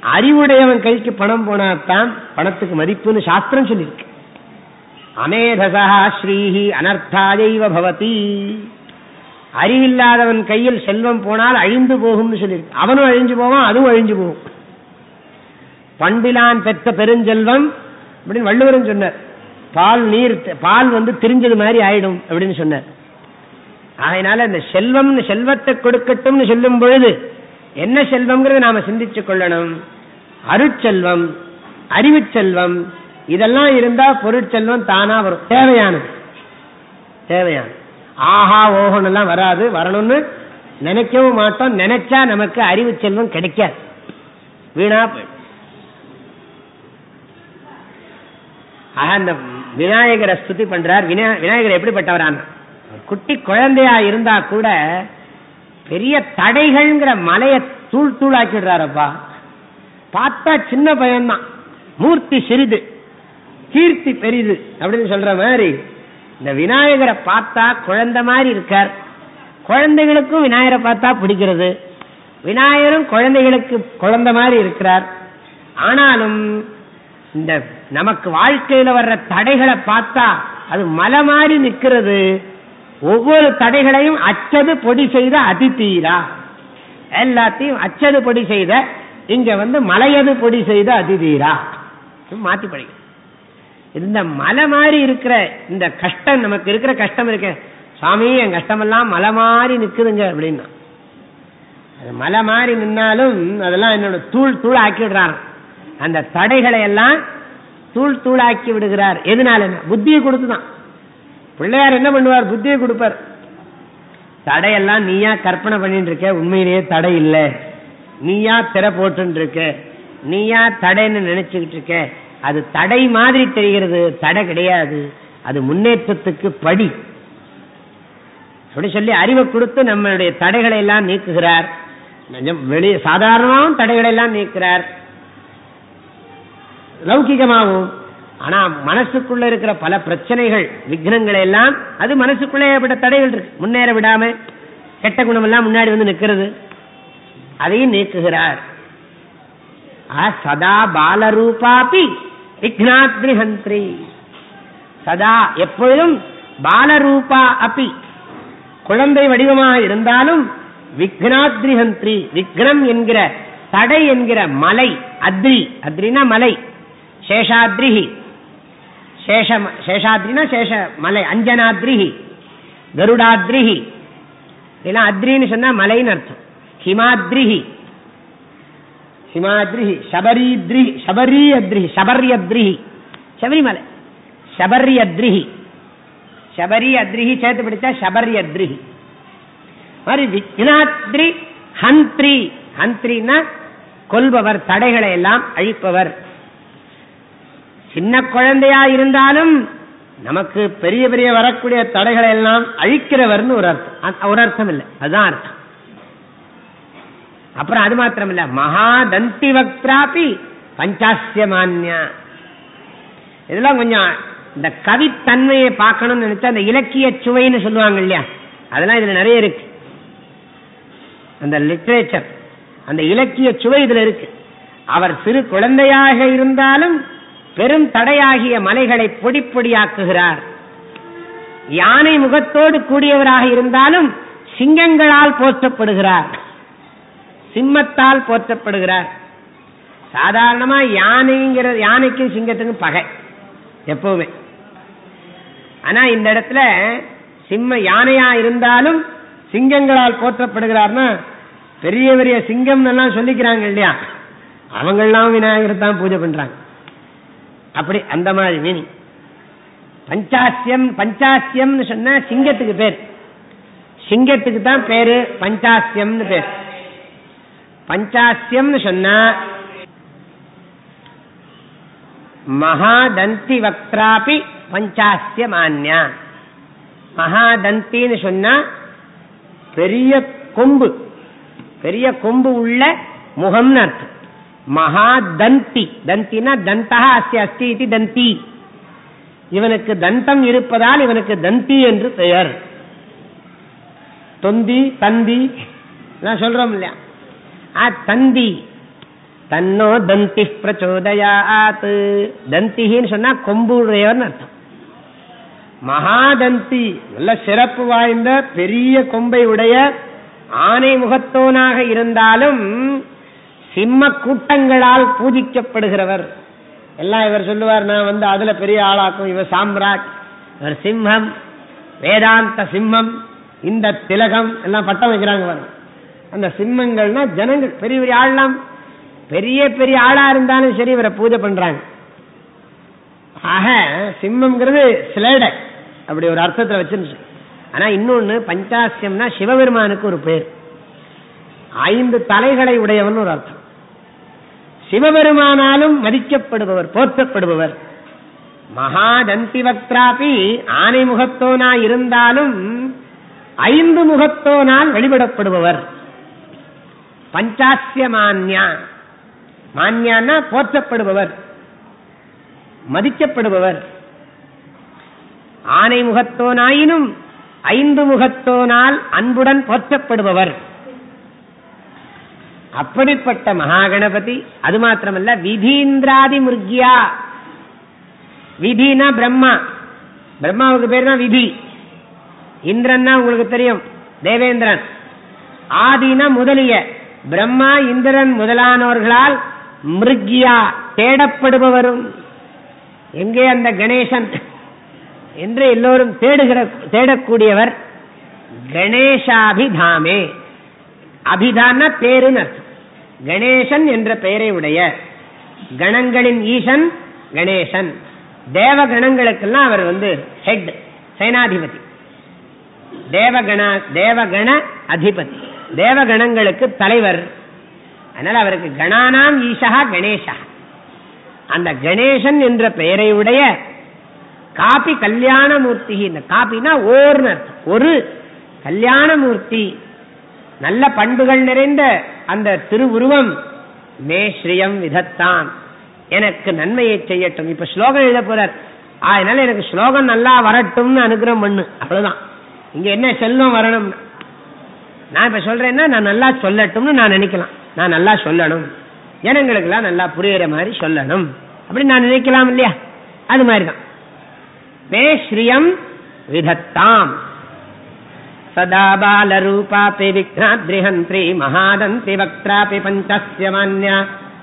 அறிவுடையவன் கைக்கு பணம் போனாத்தான் பணத்துக்கு மதிப்புன்னு சாஸ்திரம் சொல்லியிருக்கு. அமேதசா ஸ்ரீஹி அனர்த்தாதைவ பவதி. அறிவில்லாதவன் கையில் செல்வம் போனால் அழிந்து போகும்னு சொல்லியிருக்கு. அவனும் அழிஞ்சு போவான் அதுவும் அழிஞ்சு போகும். பண்பிலான் பெற்ற பெருஞ்செல்வம் அப்படின்னு வள்ளுவரும் சொன்னார். பால் நீர் பால் வந்து திரிஞ்சது மாதிரி ஆயிடும் அப்படின்னு சொன்னார். அதனால இந்த செல்வம் செல்வத்தை கொடுக்கட்டும்னு சொல்லும் பொழுது என்ன செல்வம்ங்கிறத நாம சிந்திச்சு கொள்ளணும். அருட்செல்வம் அறிவு செல்வம் இதெல்லாம் இருந்தா பொருட்செல்வம் தானா வரும். தேவையானது. தேவையான ஆஹா ஓஹன் எல்லாம் வராது. வரணும்னு நினைக்கவும் மாட்டோம். நினைச்சா நமக்கு அறிவு செல்வம் கிடைக்காது. வீணா போயிடும். ஆக அந்த விநாயகரை ஸ்துதி பண்றார். விநாயகர் எப்படிப்பட்டவரான் குட்டி குழந்தையா இருந்தா கூட பெரிய தடைகள்ங்கிற மலையை தூள் தூள் ஆக்கிடுறாரப்பா பார்த்தா சின்ன பையன்தான். மூர்த்தி சிறிது கீர்த்தி பெரிது அப்படின்னு சொல்ற மாதிரி இந்த விநாயகரை பார்த்தா குழந்தை மாதிரி இருக்கார். குழந்தைகளுக்கும் விநாயகரை பார்த்தா பிடிக்கிறது. விநாயகரும் குழந்தைகளுக்கு குழந்தை மாதிரி இருக்கிறார். ஆனாலும் இந்த நமக்கு வாழ்க்கையில வர்ற தடைகளை பார்த்தா அது மலை மாதிரி நிற்கிறது. ஒவ்வொரு தடைகளையும் அச்சது பொடி செய்த அதிதீரா. எல்லாத்தையும் அச்சது பொடி செய்த இங்க வந்து மலையது பொடி செய்த அதிதீரா. மாத்தி படிக்க இந்த மலை மாதிரி இருக்கிற இந்த கஷ்டம் நமக்கு இருக்கிற கஷ்டம் இருக்க. சுவாமி என் கஷ்டமெல்லாம் மலை மாதிரி நிக்குதுங்க அப்படின்னா. அது மலை மாதிரி நின்னாலும் அதெல்லாம் என்னோட தூள் தூள் ஆக்கி அந்த தடைகளை எல்லாம் தூள் தூளாக்கி விடுகிறார். எதனால? புத்தியை கொடுத்துதான். பிள்ளையார் என்ன பண்ணுவார்? புத்தியை கொடுப்பார். தடையெல்லாம் நீயா கற்பனை பண்ணிட்டு இருக்க உண்மையிலேயே தடை இல்லை. நீயா திரை போட்டு இருக்க நீயா தடைன்னு நினைச்சுக்கிட்டு இருக்க அது தடை மாதிரி தெரிகிறது தடை கிடையாது. அது முன்னேற்றத்துக்கு படி. அப்படி சொல்லி அறிவை கொடுத்து நம்மளுடைய தடைகளை எல்லாம் நீக்குகிறார். வெளியே சாதாரணமாகவும் தடைகளை எல்லாம் நீக்கிறார் லௌகிகமாகவும் ஆனா மனசுக்குள்ள இருக்கிற பல பிரச்சனைகள் விக்னங்களை எல்லாம் அது மனசுக்குள்ளே ஏற்பட்ட தடைகள் இருக்கு. முன்னேற விடாம கெட்ட குணம் எல்லாம் முன்னாடி வந்து நிற்கிறது. அதையும் நீக்குகிறார். சதா பாலரூபாபி விக்னாத்ரிஹந்திரி சதா எப்பொழுதும் பாலரூபா அப்பி குழந்தை வடிவமாக இருந்தாலும் விக்னாத்ரிஹந்திரி விக்னம் என்கிற தடை என்கிற மலை அத்ரி. அத்ரினா மலை. சேஷாத்ரிஹி சேஷ சேஷாத்ரினா சேஷ மலை அஞ்சனாத்ரிஹி கருடாத்ரிஹி இதெல்லாம் அத்ரின்னு சொன்னா மலைன்னு அர்த்தம் ஹிமாத்ரிஹி ஹிமாத்ரிஹி சபரீத்ரிஹி சபரி அத்ரிஹி சபரி அத்ரிஹி சபரிமலை சபரி அத்ரிஹி சபரி அத்ரிஹி சேர்த்து படித்தா சபரி அத்ரிஹி மாதிரி விக்னாத்ரி ஹந்திரி ஹந்திரின்னா கொல்பவர் தடைகளை எல்லாம் அழிப்பவர் சின்ன குழந்தையா இருந்தாலும் நமக்கு பெரிய பெரிய வரக்கூடிய தடைகளை எல்லாம் அழிக்கிறவர்னு ஒரு அர்த்தம். ஒரு அர்த்தம் இல்லை. அதுதான் அர்த்தம். அப்புறம் அது மாத்திரம் இல்ல மகாதந்தி வக்திராபி பஞ்சாசிய மான்யா. இதெல்லாம் கொஞ்சம் இந்த கவித்தன்மையை பார்க்கணும்னு நினைச்சா அந்த இலக்கிய சுவைன்னு சொல்லுவாங்க இல்லையா? அதெல்லாம் இதுல நிறைய இருக்கு. அந்த லிட்ரேச்சர் அந்த இலக்கிய சுவை இதுல இருக்கு. அவர் சிறு குழந்தையாக இருந்தாலும் பெரும் தடையாகிய மலைகளை பொடி பொடியாக்குகிறார் யானை முகத்தோடு கூடியவராக இருந்தாலும் சிங்கங்களால் போற்றப்படுகிறார். சிம்மத்தால் போற்றப்படுகிறார். சாதாரணமா யானைங்கிற யானைக்கும் சிங்கத்துக்கும் பகை எப்பவுமே. ஆனா இந்த இடத்துல சிம்ம யானையா இருந்தாலும் சிங்கங்களால் போற்றப்படுகிறார்னா பெரிய பெரிய சிங்கம் எல்லாம் சொல்லிக்கிறாங்க இல்லையா? அவங்கெல்லாம் விநாயகர் தான் பூஜை பண்றாங்க. அப்படி அந்த மாதிரி மீனிங் பஞ்சாசியம் பஞ்சாசியம்னு சொன்னா சிங்கத்துக்கு பேர். சிங்கத்துக்கு தான் பேரு பஞ்சாசியம்னு பேர். பஞ்சாசியம்னு சொன்னா மகாதந்தி வக்ராபி பஞ்சாசிய மான்யா மகாதந்தின்னு சொன்னா பெரிய கொம்பு. பெரிய கொம்பு உள்ள முகம்னு அர்த்தம். மகாதந்தி. தந்தினா தந்தா அஸ்தி அஸ்தி இது தந்தி. இவனுக்கு தந்தம் இருப்பதால் இவனுக்கு தந்தி என்று பெயர். தொந்தி தந்தி சொல்றோம் இல்லையா? ஆ தந்தி. தன்னோ தந்தி பிரச்சோதயாத். தந்தின்னு சொன்னா கொம்பு உடையவர்னு அர்த்தம். மகாதந்தி நல்ல சிறப்பு வாய்ந்த பெரிய கொம்பை உடைய ஆனை முகத்தோனாக இருந்தாலும் சிம்ம கூட்டங்களால் பூஜிக்கப்படுகிறவர். எல்லாம் இவர் சொல்லுவார் நான் வந்து அதுல பெரிய ஆளாக்கும் இவர் சாம்ராட் இவர் சிம்மம் வேதாந்த சிம்மம் இந்த திலகம் எல்லாம் பட்டம் வைக்கிறாங்க அந்த சிம்மங்கள்னா ஜனங்கள் பெரிய பெரிய ஆள்லாம் பெரிய பெரிய ஆளா இருந்தாலும் சரி இவரை பூஜை பண்றாங்க. ஆக சிம்மம்ங்கிறது சிலேடை அப்படி ஒரு அர்த்தத்தை வச்சிருந்துச்சு. ஆனா இன்னொன்னு பஞ்சாசியம்னா சிவபெருமானுக்கு ஒரு பேர். ஐந்து தலைகளை உடையவன் ஒரு அர்த்தம். சிவபெருமானாலும் மதிக்கப்படுபவர் போற்றப்படுபவர். மகாதந்தி வக்ராபி ஆனை முகத்தோனா இருந்தாலும் ஐந்து முகத்தோனால் வெளிவிடப்படுபவர் பஞ்சாசிய மான்யா. மான்யான்னா போற்றப்படுபவர் மதிக்கப்படுபவர். ஆனை முகத்தோனாயினும் ஐந்து முகத்தோனால் அன்புடன் போற்றப்படுபவர். அப்படிப்பட்ட மகாகணபதி அது மாத்திரமல்ல விதீந்திராதி முர்கியா விதினா பிரம்மா. பிரம்மாவுக்கு பேர் தான் விதி. இந்திரன்னா உங்களுக்கு தெரியும் தேவேந்திரன். ஆதினா முதலிய. பிரம்மா இந்திரன் முதலானவர்களால் மிருகியா தேடப்படுபவரும். எங்கே அந்த கணேசன்? என்று எல்லோரும் தேடுகிற தேடக்கூடியவர் கணேசாபிதாமே அபிதான பேருன்னு கணேசன் என்ற பெயரை உடைய கணங்களின் ஈசன் கணேசன். தேவ கணங்களுக்கெல்லாம் அவர் வந்து ஹெட் சேனாதிபதி. தேவகண தேவகண அதிபதி. தேவகணங்களுக்கு தலைவர். அதனால அவருக்கு கணானாம் ஈஷா கணேசா. அந்த கணேசன் என்ற பெயரை உடைய காபி கல்யாணமூர்த்தி இந்த காபினா ஓர்னர் ஒரு கல்யாணமூர்த்தி நல்ல பண்புகள் நிறைந்த அந்த திருவுருவம் மே ஸ்ரீயம் விதத்தான். எனக்கு நன்மையை செய்யட்டும். இப்ப ஸ்லோகம் எழுத போறார். அதனால எனக்கு ஸ்லோகம் நல்லா வரட்டும்னு அனுகிரகம் பண்ணு. அவ்வளவுதான். இங்க என்ன செல்வம் வரணும்? நான் இப்ப சொல்றேன்னா நான் நல்லா சொல்லட்டும்னு நான் நினைக்கலாம். நான் நல்லா சொல்லணும். ஜனங்களுக்கு எல்லாம் நல்லா புரியுற மாதிரி சொல்லணும். அப்படின்னு நான் நினைக்கலாம் இல்லையா? அது மாதிரிதான். மே ஸ்ரீயம் விதத்தாம் சதா பாலரூபாபி விக்னாத்ரிஹந்திரி மகாதந்தி வக்திராபி பஞ்சஸ்ய மான்யா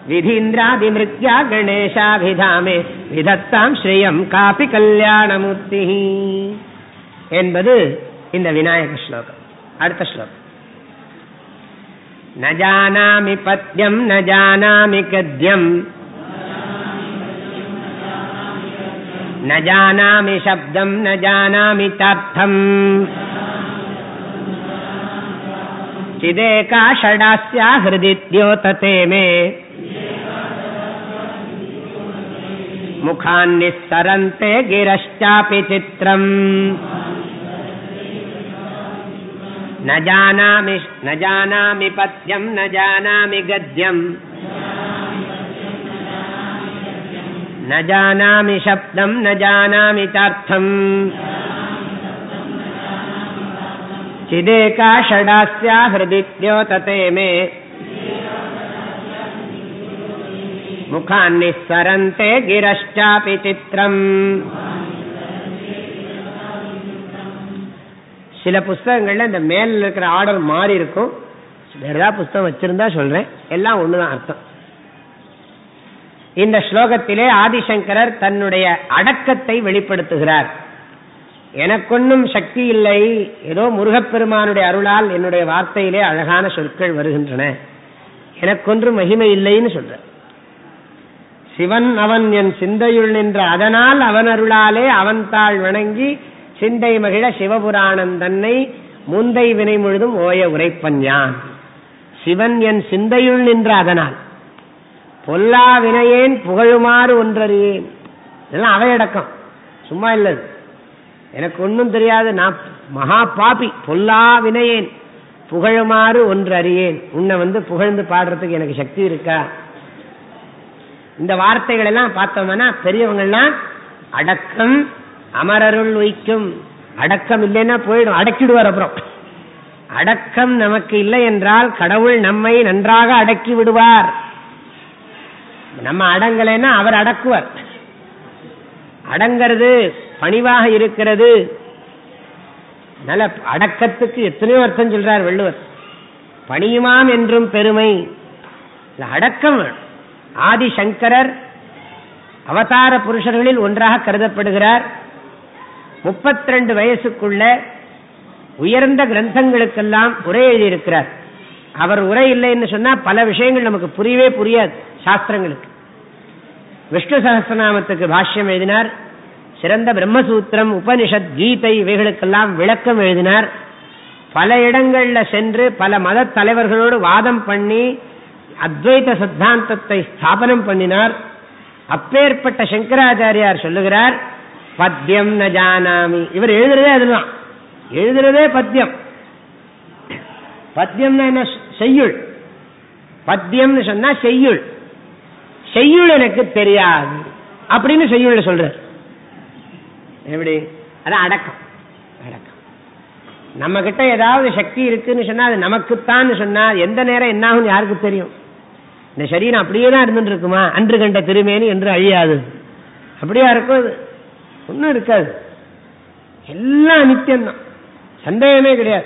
விதீந்திராதிமிருத்யா கணேசாபிதாமே விதத்தாம் ஸ்ரீயம் காபி கல்யாணமூர்த்தி என்பது இந்த விநாயக ஸ்லோகம் அடுத்த ஸ்லோகம் न जानामि पद्यम् न जानामि गद्यम् न जानामि शब्दम् न जानामि चार्थम् चिदेका षडास्या हृदि द्योतते मे। मुखान्निस्सरन्ते गिरश्चापि चित्रम्। न जानामि न जानामि पद्यम् न जानामि गद्यम्। न जानामि शब्दम् न जानामि चार्थम् चिदेका षडास्या हृदि द्योतते मे मुखान्निस्सरन्ते गिरश्चापि चित्रम् சில புஸ்தகங்கள்ல இந்த மேல இருக்கிற ஆர்டர் மாறி இருக்கும் வேற ஏதாவது புஸ்தகம் வச்சிருந்தா சொல்றேன் எல்லாம் ஒண்ணுதான் அர்த்தம் இந்த ஸ்லோகத்திலே ஆதிசங்கரர் தன்னுடைய அடக்கத்தை வெளிப்படுத்துகிறார் எனக்கொன்னும் சக்தி இல்லை. ஏதோ முருகப்பெருமானுடைய அருளால் என்னுடைய வார்த்தையிலே அழகான சொற்கள் வருகின்றன. எனக்கொன்றும் மகிமை இல்லைன்னு சொல்ற. சிவன் அவன் என் சிந்தையுள் நின்ற அதனால் அவன் அருளாலே அவன் தாழ் வணங்கி சிந்தை மகிழ சிவபுராணம் தன்னை முந்தை வினை முழுதும் ஓய உரைப்பன் யான். சிவன் என் சிந்தையுள் நின்ற அதனால் பொல்லா வினையேன் புகழுமாறு ஒன்றறியேன். இதெல்லாம் அவையடக்கம். சும்மா இல்லது. எனக்கு ஒன்றும் தெரியாது. நான் மகா பாபி பொல்லா வினையேன் புகழுமாறு ஒன்று அறியேன். உன்னை வந்து புகழ்ந்து பாடுறதுக்கு எனக்கு சக்தி இருக்கா? இந்த வார்த்தைகள் எல்லாம் பார்த்தோம்னா பெரியவங்கள்லாம் அடக்கம் அமரருள் உய்க்கும். அடக்கம் இல்லைன்னா போயிடும். அடக்கிடுவார் அப்புறம். அடக்கம் நமக்கு இல்லை என்றால் கடவுள் நம்மை நன்றாக அடக்கி விடுவார். நம்ம அடங்கலைன்னா அவர் அடக்குவார். அடங்கிறது பணிவாக இருக்கிறது. நல்ல அடக்கத்துக்கு எத்தனையோ அர்த்தம் சொல்றார் வள்ளுவர். பணியுமாம் என்றும் பெருமை. அடக்கம் ஆதிசங்கரர் அவதார புருஷர்களில் ஒன்றாக கருதப்படுகிறார். முப்பத்தி ரெண்டு வயசுக்குள்ள உயர்ந்த கிரந்தங்களுக்கெல்லாம் உரை எழுதியிருக்கிறார். அவர் உரை இல்லைன்னு சொன்னா பல விஷயங்கள் நமக்கு புரியவே புரியாது சாஸ்திரங்களுக்கு. விஷ்ணு சகசிரநாமத்துக்கு பாஷ்யம் எழுதினார். சிறந்த பிரம்மசூத்திரம் உபனிஷத் கீதை இவைகளுக்கெல்லாம் விளக்கம் எழுதினார். பல இடங்கள்ல சென்று பல மத தலைவர்களோடு வாதம் பண்ணி அத்வைத சித்தாந்தத்தை ஸ்தாபனம் பண்ணினார். அப்பேற்பட்ட சங்கராச்சாரியார் சொல்லுகிறார் பத்தியம் ந ஜானாமி. இவர் எழுதுறதே அதுதான். எழுதுறதே பத்தியம் பத்தியம்னா என்ன? செய்யுள். பத்தியம்னு சொன்னா செய்யுள். செய்யுள் எனக்கு தெரியாது. அப்படின்னு செய்யுள் சொல்றார். எப்படி? அதான் அடக்கம். அடக்கம். நம்ம கிட்ட ஏதாவது சக்தி இருக்குன்னு சொன்னா அது நமக்குத்தான் சொன்னா எந்த நேரம் என்ன ஆகும் யாருக்கு தெரியும்? இந்த சரீரம் அப்படியே தான் இருந்துட்டு இருக்குமா? அன்று கண்ட திருமேனி என்று அழியாது. அப்படியா இருக்கும் அது? ஒன்றும் இருக்காது. எல்லாம் நித்தியம்தான் சந்தேகமே கிடையாது.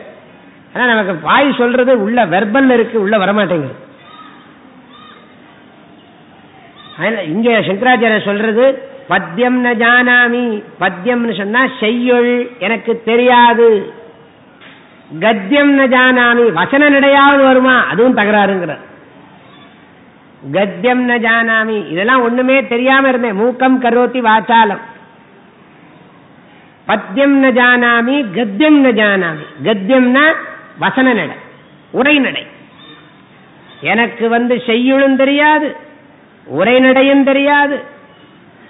ஆனா நமக்கு வாய் சொல்றது உள்ள வெர்பல்ல இருக்கு உள்ள வரமாட்டேங்குது. இங்க சங்கராச்சாரிய சொல்றது பத்தியம் ந ஜானாமி. பத்தியம்னு சொன்னா செய்யுள் எனக்கு தெரியாது. கத்தியம் ந ஜானாமி. வசன நடையாவது வருமா? அதுவும் தகராறுங்கிறார். கத்தியம் ந ஜானாமி. இதெல்லாம் ஒண்ணுமே தெரியாம இருந்தேன் மூக்கம் கரோத்தி வாச்சாலம் பத்தியம் ந ஜானாமி கத்தியம் ந ஜானாமி. கத்தியம்னா வசன நடை உரை நடை. எனக்கு வந்து செய்யுளும் தெரியாது உரை நடையும் தெரியாது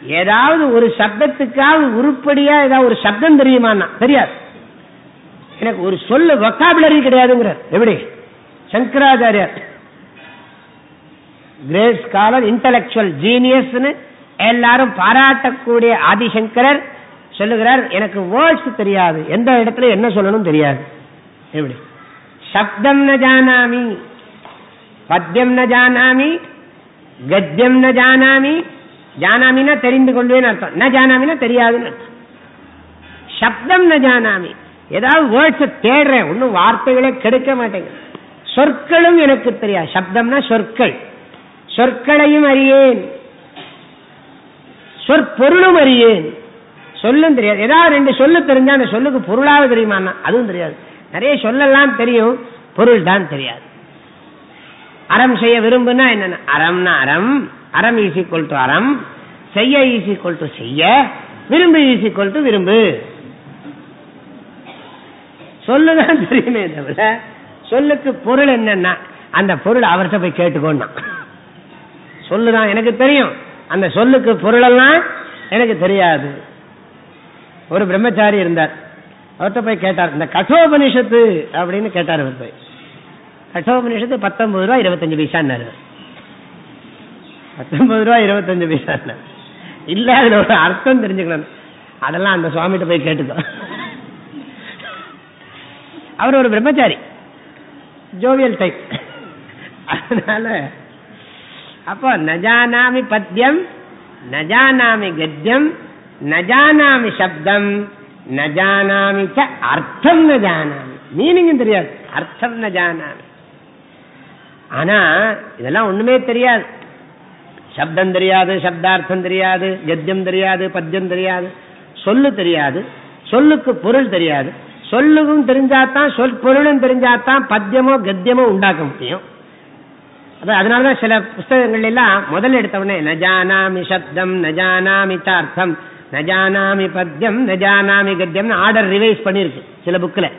ஏதாவது ஒரு சப்தத்துக்காவது உருப்படியா ஏதாவது ஒரு சப்தம் தெரியுமான்னா? தெரியாது. எனக்கு ஒரு சொல்லு வொக்காபுலரி கிடையாதுங்கிறார். எப்படி? சங்கராச்சாரியார். கிரேட் ஸ்காலர் இன்டலெக்சுவல் ஜீனியஸ் எல்லாரும் பாராட்டக்கூடிய ஆதிசங்கரர் சொல்லுகிறார். எனக்கு வேர்ட்ஸ் தெரியாது. எந்த இடத்துல என்ன சொல்லணும் தெரியாது. எப்படி? சப்தம் ந ஜானாமி பத்தியம் ந ஜானாமி கத்தியம் ந ஜானாமி ஜானாமினா தெரிந்து கொள்வேன்னு அர்த்தம். ந ஜானாமினா தெரியாதுன்னு அர்த்தம். சப்தம் ந ஜானாமி. ஏதாவது வேர்ட்ஸ் தேடுறேன். ஒன்னும் வார்த்தைகளே கெடுக்க மாட்டேங்க. சொற்களும் எனக்கு தெரியாது. சப்தம்னா சொற்கள். சொற்களையும் அறியேன். சொற்பொருளும் அறியேன். சொல்லும் தெரியாது. ஏதாவது ரெண்டு சொல்லு தெரிஞ்சா அந்த சொல்லுக்கு பொருளாவது தெரியுமா அதுவும் தெரியாது. நிறைய சொல்லலாம் தெரியும். பொருள் தான் தெரியாது. அறம் செய்ய விரும்புனா என்னன்னா? அறம்னா அறம். அறம் ஈஸ் ஈக்குவல் டு அறம் செய்ய ஈஸ் ஈக்குவல் டு செய்ய விரும்பு ஈஸ் ஈக்குவல் டு விரும்பு. சொல்லுதான் தெரியுமே தவிர சொல்லுக்கு பொருள் என்னன்னா அந்த பொருள் அவர்கிட்ட போய் கேட்டுக்கோன்னா. சொல்லுதான் எனக்கு தெரியும். அந்த சொல்லுக்கு பொருளெல்லாம் எனக்கு தெரியாது. ஒரு பிரம்மச்சாரி இருந்தார். அவர்கிட்ட போய் கேட்டார் இந்த கட்டோபனிஷத்து அப்படின்னு கேட்டார் அவர் போய். கட்டோபனிஷத்து பத்தொன்பது ரூபா இருபத்தஞ்சு பைசான்னு பத்தொன்பது ரூபா இருபத்தஞ்சு பைசா இல்ல. அதுல ஒரு அர்த்தம் தெரிஞ்சுக்கணும். அதெல்லாம் அந்த சுவாமிகிட்ட போய் கேட்டுக்கோ. அவர் ஒரு பிரம்மச்சாரி. ஜோவியல் டைப் அதனால அப்போ நஜானாமி பத்தியம் நஜானாமி கத்தியம் நஜானாமி சப்தம் நஜானாமி ச அர்த்தம் நஜானாமி. மீனிங்கும் தெரியாது. அர்த்தம் நஜானாமி. ஆனா இதெல்லாம் ஒண்ணுமே தெரியாது. சப்தம் தெரியாது சப்தார்த்தம் தெரியாது கத்தியம் தெரியாது பத்தியம் தெரியாது. சொல்லு தெரியாது சொல்லுக்கு பொருள் தெரியாது. சொல்லுக்கும் தெரிஞ்சாதான் சொல் பொருளும் தெரிஞ்சாதான் பத்தியமோ கத்தியமோ உண்டாக்க முடியும். அதனாலதான் சில புஸ்தகங்கள் எல்லாம் முதல்ல எடுத்தவொடனே நஜானாமி சப்தம் நஜானாமி தார்த்தம் நஜானாமி பத்தியம் நஜானாமி கத்தியம்னு ஆர்டர் ரிவைஸ் பண்ணிருக்கு சில புக்கில்.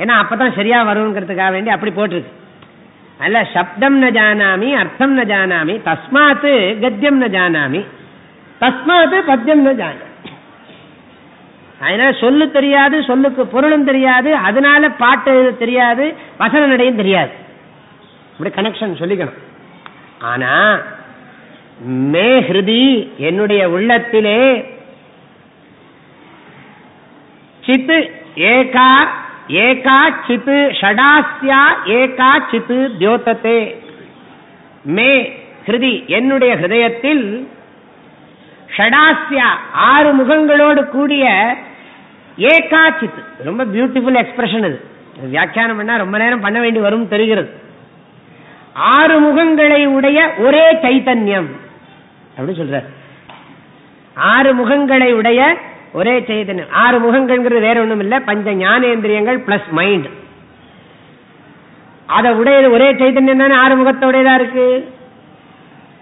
ஏன்னா அப்பதான் சரியா வருங்கிறதுக்காக வேண்டி அப்படி போட்டிருக்கு. அல்ல சப்தம் ந ஜானாமி அர்த்தம் ந ஜானாமி தஸ்மாத்து கத்தியம் ந ஜானாமி தஸ்மாத்து பத்தியம் ந ஜான அதனால சொல்லு தெரியாது சொல்லுக்கு பொருளும் தெரியாது அதனால பாட்டு தெரியாது வசன நடையும் தெரியாது இப்படி கனெக்ஷன் சொல்லிக்கணும் ஆனா மே ஹிருதி என்னுடைய உள்ளத்திலே சித்து ஏகா ஏகா சித்து ஷடாஸ்யா ஏகா சித்து தியோதத்தே மே ஹிருதி என்னுடைய ஹிருதயத்தில் ஷடாஸ்யா ஆறு முகங்களோடு கூடிய ஏகா சித்து ரொம்ப பியூட்டிஃபுல் எக்ஸ்பிரஷன் இது வியாக்கியானம் பண்ணா ரொம்ப நேரம் பண்ண வேண்டி வரும் தெரிகிறது. ஆறு முகங்களை உடைய ஒரே சைத்தன்யம். அப்படின்னு சொல்ற ஆறு முகங்களை உடைய ஒரே சைதன்யம். ஆறு முகங்கள்ங்கிறது வேற ஒண்ணும் இல்ல. பஞ்ச ஞானேந்திரியங்கள் பிளஸ் மைண்ட் அதை உடையது ஒரே சைதன்யம் தானே? ஆறு முகத்தோடையதா இருக்கு?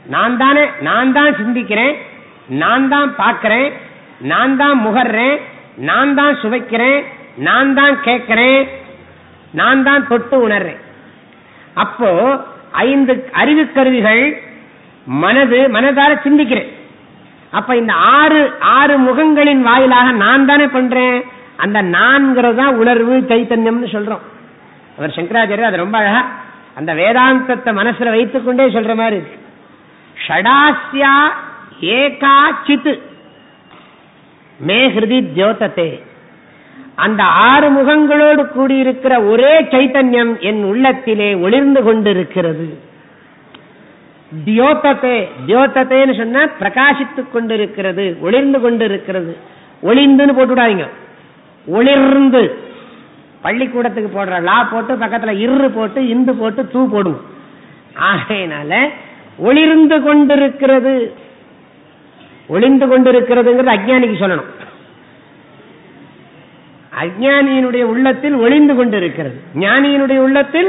நான் தானே நான் தான் சிந்திக்கிறேன். நான் தான் பார்க்கிறேன். நான் தான் முகர்றேன். நான் தான் சுவைக்கிறேன். நான் தான் கேட்கிறேன். நான் தான் தொட்டு உணர்றேன். அப்போ ஐந்து அறிவு கருவிகள் மனது மனதார சிந்திக்கிறேன். அப்ப இந்த ஆறு ஆறு முகங்களின் வாயிலாக நான் தானே பண்றேன்? அந்த நான்கிறது தான் உணர்வு சைத்தன்யம்னு சொல்றோம். அவர் சங்கராச்சாரியர் அது ரொம்ப அழகா அந்த வேதாந்தத்தை மனசுல வைத்துக்கொண்டே சொல்ற மாதிரி இருக்கு. ஷடாஸ்யா ஏகா சித்து மே ஹிருதி தியோதத்தே அந்த ஆறு முகங்களோடு கூடியிருக்கிற ஒரே சைத்தன்யம் என் உள்ளத்திலே ஒளிர்ந்து கொண்டிருக்கிறது. தியோதத்தே தியோதத்தேன்னு சொன்னா பிரகாசித்துக் கொண்டிருக்கிறது ஒளிர்ந்து கொண்டிருக்கிறது ஒளிந்துன்னு போட்டுவிடாதீங்க ஒளிர்ந்து பள்ளிக்கூடத்துக்கு போடுற லா போட்டு பக்கத்துல இரு போட்டு இந்து போட்டு தூ போடும் ஆகையினால ஒளிர்ந்து கொண்டிருக்கிறது ஒளிந்து கொண்டிருக்கிறதுங்கிறது அஜ்ஞானிக்கு சொல்லணும் அஜானியினுடைய உள்ளத்தில் ஒளிந்து கொண்டிருக்கிறது ஞானியினுடைய உள்ளத்தில்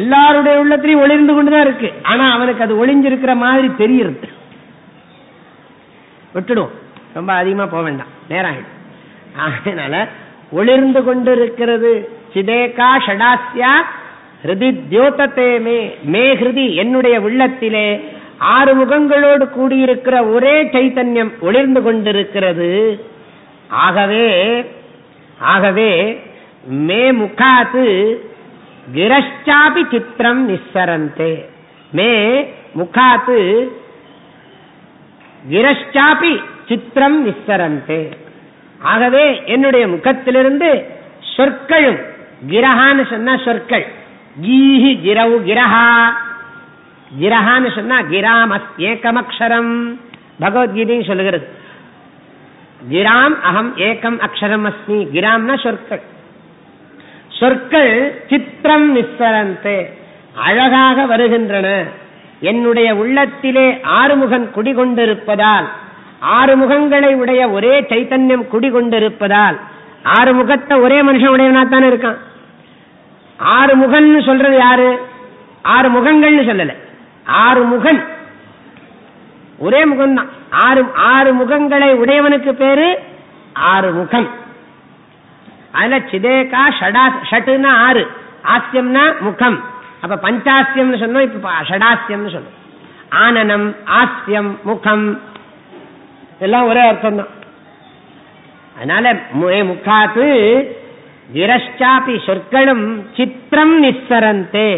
எல்லாருடைய உள்ளத்திலையும் ஒளிர்ந்து கொண்டுதான் இருக்கு. ஆனா அவனுக்கு அது ஒளிஞ்சிருக்கிற மாதிரி தெரியுது விட்டுடும். ரொம்ப அதிகமா போக வேண்டாம். நேரம் அதனால ஒளிர்ந்து கொண்டிருக்கிறது. சிதேகா ஷடாஸ்யா ஹிருதி தியோதத்தே மே மே ஹிருதி என்னுடைய உள்ளத்திலே ஆறு முகங்களோடு கூடியிருக்கிற ஒரே சைத்தன்யம் ஒளிர்ந்து கொண்டிருக்கிறது. ஆகவே ஆகவே மே முகாத்து கிரஷ்டாபி சித்திரம் நிஸ்ஸரந்தே மே முகாத்து கிரஷ்டாபி சித்திரம் நிஸ்ஸரந்தே ஆகவே என்னுடைய முகத்திலிருந்து சொற்களும் கிரகான்னு சொன்னா சொற்கள்। கீஹி கிரவு கிரஹா கிரஹான்னு சொன்னா கிராம் ஏக்கமக்ஷரம் பகவத்கீதையும் சொல்லுகிறது। கிராம் அகம் ஏக்கம் அக்ஷரம் அஸ்மி கிராம்னா சொற்கள்। சொற்கள் சித்திரம் நிஸ்ஸரந்தே அழகாக வருகின்றன. என்னுடைய உள்ளத்திலே ஆறுமுகன் குடிகொண்டிருப்பதால் ஆறு முகங்களை உடைய ஒரே சைத்தன்யம் குடிகொண்டிருப்பதால் ஆறு முகத்தை ஒரே மனுஷன் உடையவனா தானே இருக்கான். ஆறு முகன் சொல்றது யாரு? ஆறு முகங்கள்னு சொல்லல. ஆறு முகன் ஒரே முகம் தான் ஆறு ஆறு முகங்களை உடையவனுக்கு பேரு ஆறு முகம் அதுல சிதேகா ஷடா ஷட்டுன்னா ஆறு. ஆஸ்தியம்னா முகம். அப்ப பஞ்சாசியம்னு சொன்னோம் இப்ப ஷடாசியம்னு சொன்னோம். ஆனனம் ஆசியம் முகம். எல்லாம் ஒரே அர்த்தம் தான் அதனால முக்காத்து விரஷ்டாபி சொற்களும் சித்திரம் நிஸ்ஸரந்தே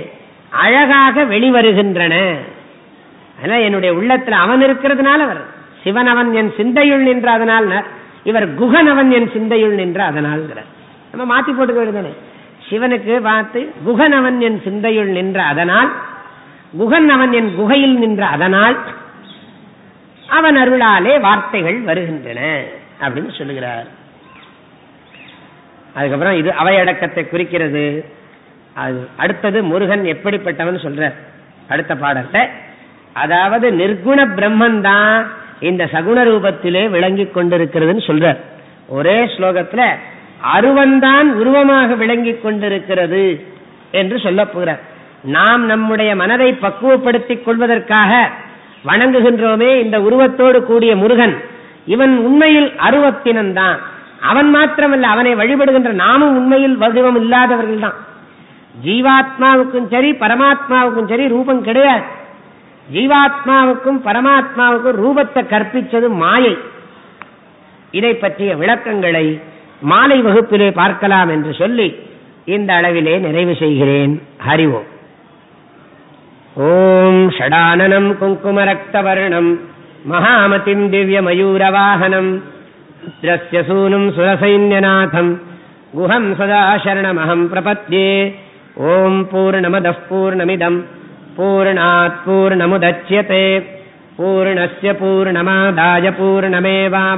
அழகாக வெளிவருகின்றன. அதனால என்னுடைய உள்ளத்துல அவன் இருக்கிறதுனால வர சிவன் அவன் என் சிந்தையுள் நின்ற அதனால் இவர் குகன் அவன் என் சிந்தையுள் நின்ற அதனால் நம்ம மாத்தி போட்டுக்க வேண்டியதானே சிவனுக்கு பார்த்து குகன் அவன் என் சிந்தையுள் நின்ற அதனால் குகன் அவன் என் குகையில் நின்ற அதனால் அவன் அருளாலே வார்த்தைகள் வருகின்றன அப்படின்னு சொல்லுகிறார். அதுக்கப்புறம் இது அவையடக்கத்தை குறிக்கிறது. அது அடுத்தது முருகன் எப்படிப்பட்டவன் சொல்ற அடுத்த பாடத்தை அதாவது நிர்குண பிரம்மன் தான் இந்த சகுண ரூபத்திலே விளங்கி கொண்டிருக்கிறதுன்னு சொல்ற ஒரே ஸ்லோகத்துல அருவந்தான் உருவமாக விளங்கி கொண்டிருக்கிறது என்று சொல்ல போகிறார். நாம் நம்முடைய மனதை பக்குவப்படுத்திக் கொள்வதற்காக வணங்குகின்றோமே இந்த உருவத்தோடு கூடிய முருகன். இவன் உண்மையில் அருவத்தினன் தான். அவன் மாத்திரமல்ல அவனை வழிபடுகின்ற நாமும் உண்மையில் வடிவம் இல்லாதவர்கள் தான். ஜீவாத்மாவுக்கும் சரி பரமாத்மாவுக்கும் சரி ரூபம் கிடையாது. ஜீவாத்மாவுக்கும் பரமாத்மாவுக்கும் ரூபத்தை கற்பிச்சது மாயை. இதை பற்றிய விளக்கங்களை மாலை வகுப்பிலே பார்க்கலாம் என்று சொல்லி இந்த அளவிலே நிறைவு செய்கிறேன். ஹரிவோம் ஓம். ஷடானனம் குங்குமரக்தவர்ணம் மகாமதிம் திவ்யமயூரவாகனம் சூனும் சுரசைன்யநாதம் குஹம் சதா சரணமகம் பிரபத்யே. ஓம் பூர்ணமத பூர்ணமிதம் பூர்ணாத் பூர்ணமுதட்சியதே பூர்ணஸ் பூர்ணமாதாய பூர்ணமேவா